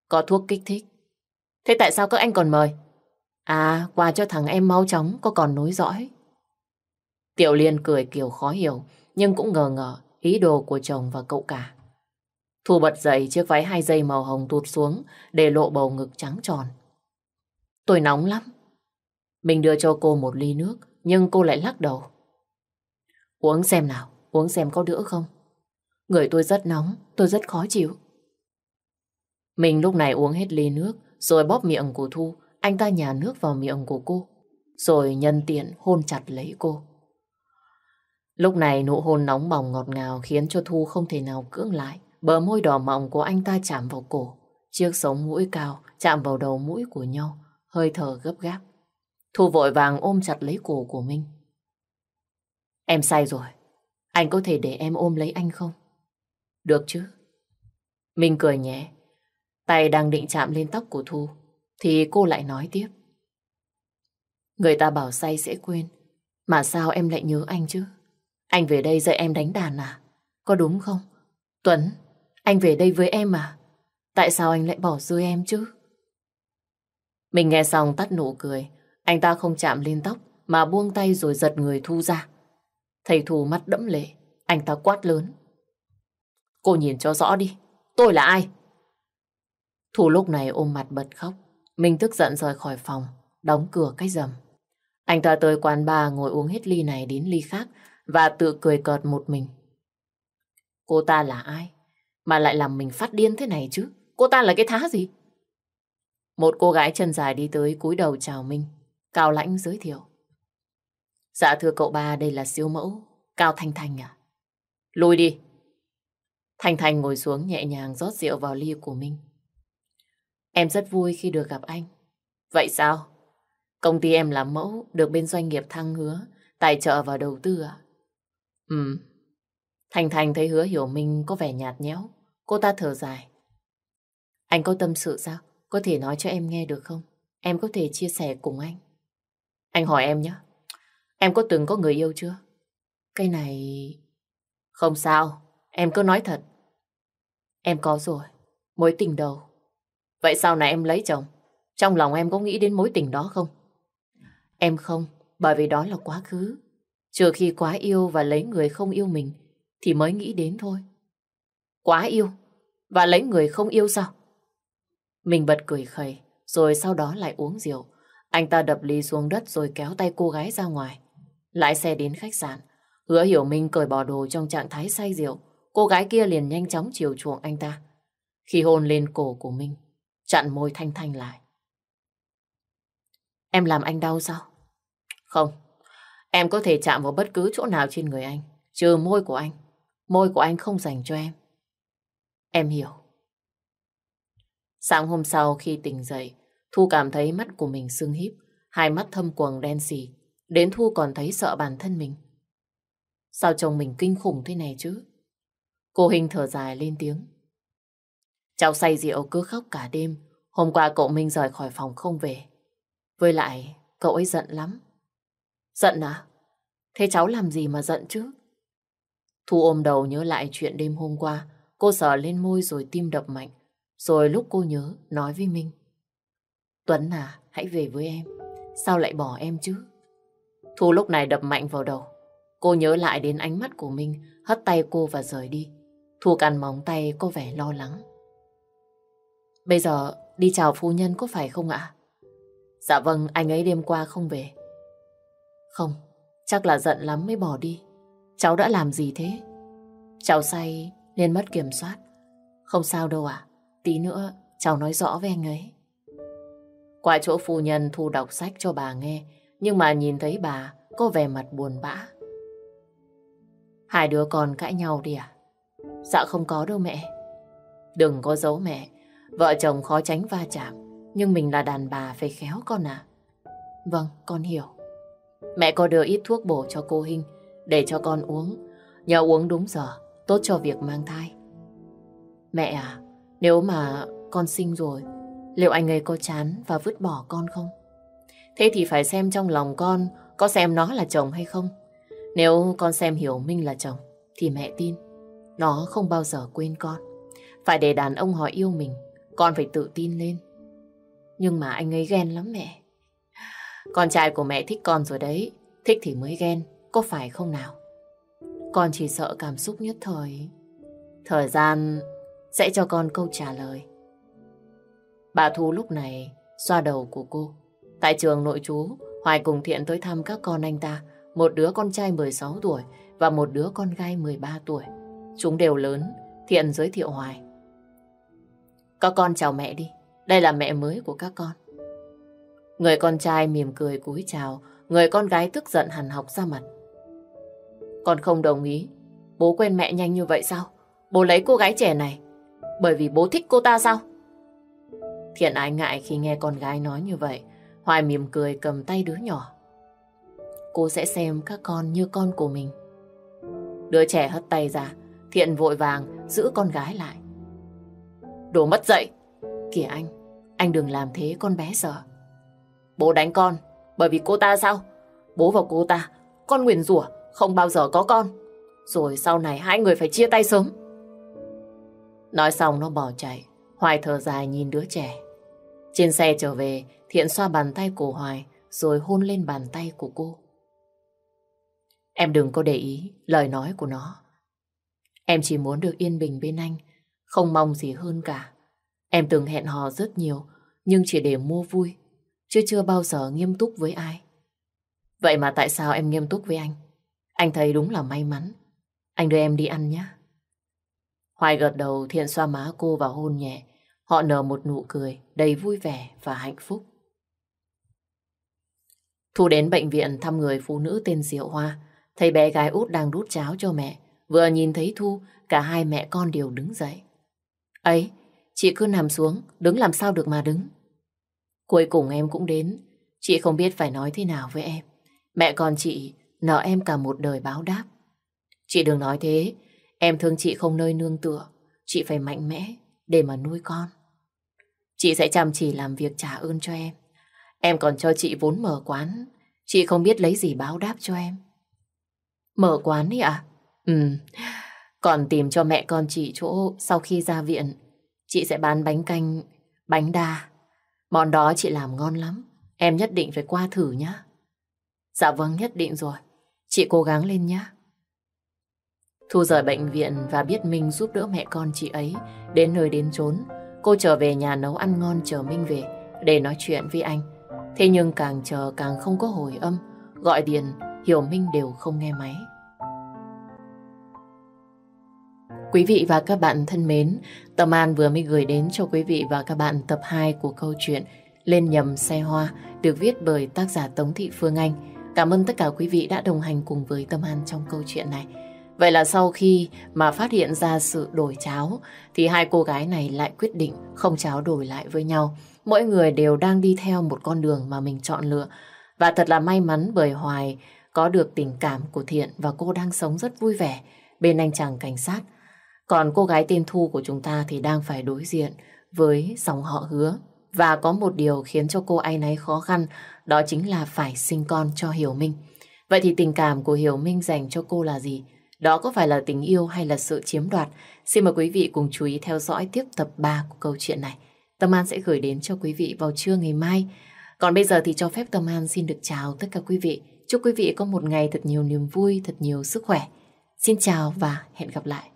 S1: có thuốc kích thích. Thế tại sao các anh còn mời? À, quà cho thằng em mau chóng có còn nối dõi. Tiểu Liên cười kiểu khó hiểu, nhưng cũng ngờ ngờ ý đồ của chồng và cậu cả. Thu bật dậy chiếc váy hai dây màu hồng tụt xuống để lộ bầu ngực trắng tròn. Tôi nóng lắm. Mình đưa cho cô một ly nước, nhưng cô lại lắc đầu. Uống xem nào, uống xem có đỡ không? Người tôi rất nóng, tôi rất khó chịu. Mình lúc này uống hết ly nước, rồi bóp miệng của Thu, anh ta nhả nước vào miệng của cô, rồi nhân tiện hôn chặt lấy cô. Lúc này nụ hôn nóng bỏng ngọt ngào khiến cho Thu không thể nào cưỡng lại. Bờ môi đỏ mọng của anh ta chạm vào cổ, chiếc sống mũi cao chạm vào đầu mũi của nhau, hơi thở gấp gáp. Thu vội vàng ôm chặt lấy cổ của Minh. Em sai rồi, anh có thể để em ôm lấy anh không? Được chứ? Minh cười nhẹ, tay đang định chạm lên tóc của Thu, thì cô lại nói tiếp. Người ta bảo say sẽ quên, mà sao em lại nhớ anh chứ? Anh về đây dạy em đánh đàn à? Có đúng không? Tuấn, anh về đây với em à? Tại sao anh lại bỏ rơi em chứ? Mình nghe xong tắt nụ cười. Anh ta không chạm lên tóc mà buông tay rồi giật người Thu ra. Thầy Thu mắt đẫm lệ. Anh ta quát lớn. Cô nhìn cho rõ đi. Tôi là ai? Thu lúc này ôm mặt bật khóc. Mình tức giận rời khỏi phòng, đóng cửa cách rầm. Anh ta tới quán bar ngồi uống hết ly này đến ly khác và tự cười cợt một mình. Cô ta là ai? Mà lại làm mình phát điên thế này chứ? Cô ta là cái thá gì? Một cô gái chân dài đi tới cúi đầu chào Minh. Cao Lãnh giới thiệu. Dạ thưa cậu ba, đây là siêu mẫu. Cao Thanh Thanh à? Lùi đi. Thanh Thanh ngồi xuống nhẹ nhàng rót rượu vào ly của mình Em rất vui khi được gặp anh. Vậy sao? Công ty em làm mẫu, được bên doanh nghiệp thăng hứa, tài trợ và đầu tư à? Ừ. Thành Thành thấy hứa hiểu Minh có vẻ nhạt nhẽo. Cô ta thở dài. Anh có tâm sự sao? Có thể nói cho em nghe được không? Em có thể chia sẻ cùng anh. Anh hỏi em nhé. Em có từng có người yêu chưa? Cái này... Không sao. Em cứ nói thật. Em có rồi. Mối tình đầu. Vậy sau này em lấy chồng? Trong lòng em có nghĩ đến mối tình đó không? Em không. Bởi vì đó là quá khứ. Trừ khi quá yêu và lấy người không yêu mình, thì mới nghĩ đến thôi. Quá yêu và lấy người không yêu sao? Mình bật cười khẩy, rồi sau đó lại uống rượu. Anh ta đập ly xuống đất rồi kéo tay cô gái ra ngoài. Lái xe đến khách sạn. Hứa hiểu Minh cởi bỏ đồ trong trạng thái say rượu. Cô gái kia liền nhanh chóng chiều chuộng anh ta. Khi hôn lên cổ của Minh, chặn môi Thanh Thanh lại. Em làm anh đau sao? Không, Em có thể chạm vào bất cứ chỗ nào trên người anh, trừ môi của anh. Môi của anh không dành cho em. Em hiểu. Sáng hôm sau khi tỉnh dậy, Thu cảm thấy mắt của mình sưng híp, hai mắt thâm quầng đen xì. Đến Thu còn thấy sợ bản thân mình. Sao chồng mình kinh khủng thế này chứ? Cô Hình thở dài lên tiếng. Cháu say rượu cứ khóc cả đêm. Hôm qua cậu Minh rời khỏi phòng không về. Với lại, cậu ấy giận lắm. Giận à? Thế cháu làm gì mà giận chứ? Thu ôm đầu nhớ lại chuyện đêm hôm qua. Cô sờ lên môi rồi tim đập mạnh. Rồi lúc cô nhớ, nói với Minh. Tuấn à, hãy về với em. Sao lại bỏ em chứ? Thu lúc này đập mạnh vào đầu. Cô nhớ lại đến ánh mắt của Minh, hất tay cô và rời đi. Thu cằn móng tay có vẻ lo lắng. Bây giờ đi chào phu nhân có phải không ạ? Dạ vâng, anh ấy đêm qua không về. Không, chắc là giận lắm mới bỏ đi. Cháu đã làm gì thế? Cháu say nên mất kiểm soát. Không sao đâu ạ. Tí nữa cháu nói rõ với anh ấy. Qua chỗ phu nhân Thu đọc sách cho bà nghe, nhưng mà nhìn thấy bà có vẻ mặt buồn bã. Hai đứa con cãi nhau đi à? Dạ không có đâu mẹ. Đừng có giấu mẹ. Vợ chồng khó tránh va chạm. Nhưng mình là đàn bà phải khéo con à. Vâng, con hiểu. Mẹ có đưa ít thuốc bổ cho cô Hinh để cho con uống. nhờ uống đúng giờ, tốt cho việc mang thai. Mẹ à, nếu mà con sinh rồi, liệu anh ấy có chán và vứt bỏ con không? Thế thì phải xem trong lòng con có xem nó là chồng hay không. Nếu con xem hiểu Minh là chồng, thì mẹ tin nó không bao giờ quên con. Phải để đàn ông họ yêu mình, con phải tự tin lên. Nhưng mà anh ấy ghen lắm mẹ. Con trai của mẹ thích con rồi đấy, thích thì mới ghen, có phải không nào? Con chỉ sợ cảm xúc nhất thời. Thời gian sẽ cho con câu trả lời. Bà Thu lúc này xoa đầu của cô. Tại trường nội chú, Hoài cùng Thiện tới thăm các con anh ta, một đứa con trai 16 tuổi và một đứa con gái 13 tuổi. Chúng đều lớn, Thiện giới thiệu Hoài. Các con chào mẹ đi, đây là mẹ mới của các con. Người con trai mỉm cười cúi chào, người con gái tức giận hằn học ra mặt. Con không đồng ý, bố quen mẹ nhanh như vậy sao? Bố lấy cô gái trẻ này, bởi vì bố thích cô ta sao? Thiện ái ngại khi nghe con gái nói như vậy, Hoài mỉm cười cầm tay đứa nhỏ. Cô sẽ xem các con như con của mình. Đứa trẻ hất tay ra, Thiện vội vàng giữ con gái lại. Đồ mất dậy! Kìa anh, anh đừng làm thế con bé sợ. Bố đánh con, bởi vì cô ta sao? Bố và cô ta, con nguyền rủa không bao giờ có con. Rồi sau này hai người phải chia tay sớm. Nói xong nó bỏ chạy. Hoài thở dài nhìn đứa trẻ. Trên xe trở về, Thiện xoa bàn tay của Hoài rồi hôn lên bàn tay của cô. Em đừng có để ý lời nói của nó. Em chỉ muốn được yên bình bên anh, không mong gì hơn cả. Em từng hẹn hò rất nhiều, nhưng chỉ để mua vui, chứ chưa bao giờ nghiêm túc với ai. Vậy mà tại sao em nghiêm túc với anh? Anh thấy đúng là may mắn. Anh đưa em đi ăn nhé. Hoài gật đầu thiện xoa má cô và hôn nhẹ. Họ nở một nụ cười đầy vui vẻ và hạnh phúc. Thu đến bệnh viện thăm người phụ nữ tên Diệu Hoa. Thấy bé gái út đang đút cháo cho mẹ. Vừa nhìn thấy Thu, cả hai mẹ con đều đứng dậy. Ấy, chị cứ nằm xuống, đứng làm sao được mà đứng. Cuối cùng em cũng đến. Chị không biết phải nói thế nào với em. Mẹ con chị nợ em cả một đời báo đáp. Chị đừng nói thế, em thương chị không nơi nương tựa. Chị phải mạnh mẽ để mà nuôi con. Chị sẽ chăm chỉ làm việc trả ơn cho em. Em còn cho chị vốn mở quán. Chị không biết lấy gì báo đáp cho em. Mở quán ấy à? Ừ. Còn tìm cho mẹ con chị chỗ sau khi ra viện. Chị sẽ bán bánh canh, bánh đa. Món đó chị làm ngon lắm. Em nhất định phải qua thử nhá. Dạ vâng, nhất định rồi. Chị cố gắng lên nhé. Thu rời bệnh viện và biết Minh giúp đỡ mẹ con chị ấy đến nơi đến chốn. Cô trở về nhà nấu ăn ngon chờ Minh về để nói chuyện với anh. Thế nhưng càng chờ càng không có hồi âm. Gọi điện, Hiểu Minh đều không nghe máy. Quý vị và các bạn thân mến, Tâm An vừa mới gửi đến cho quý vị và các bạn tập 2 của câu chuyện Lên nhầm xe hoa được viết bởi tác giả Tống Thị Phương Anh. Cảm ơn tất cả quý vị đã đồng hành cùng với Tâm An trong câu chuyện này. Vậy là sau khi mà phát hiện ra sự đổi cháo, thì hai cô gái này lại quyết định không cháo đổi lại với nhau. Mỗi người đều đang đi theo một con đường mà mình chọn lựa. Và thật là may mắn bởi Hoài có được tình cảm của Thiện và cô đang sống rất vui vẻ bên anh chàng cảnh sát. Còn cô gái tên Thu của chúng ta thì đang phải đối diện với dòng họ hứa. Và có một điều khiến cho cô ấy nấy khó khăn, đó chính là phải sinh con cho Hiểu Minh. Vậy thì tình cảm của Hiểu Minh dành cho cô là gì? Đó có phải là tình yêu hay là sự chiếm đoạt? Xin mời quý vị cùng chú ý theo dõi tiếp tập 3 của câu chuyện này. Tâm An sẽ gửi đến cho quý vị vào trưa ngày mai. Còn bây giờ thì cho phép Tâm An xin được chào tất cả quý vị. Chúc quý vị có một ngày thật nhiều niềm vui, thật nhiều sức khỏe. Xin chào và hẹn gặp lại.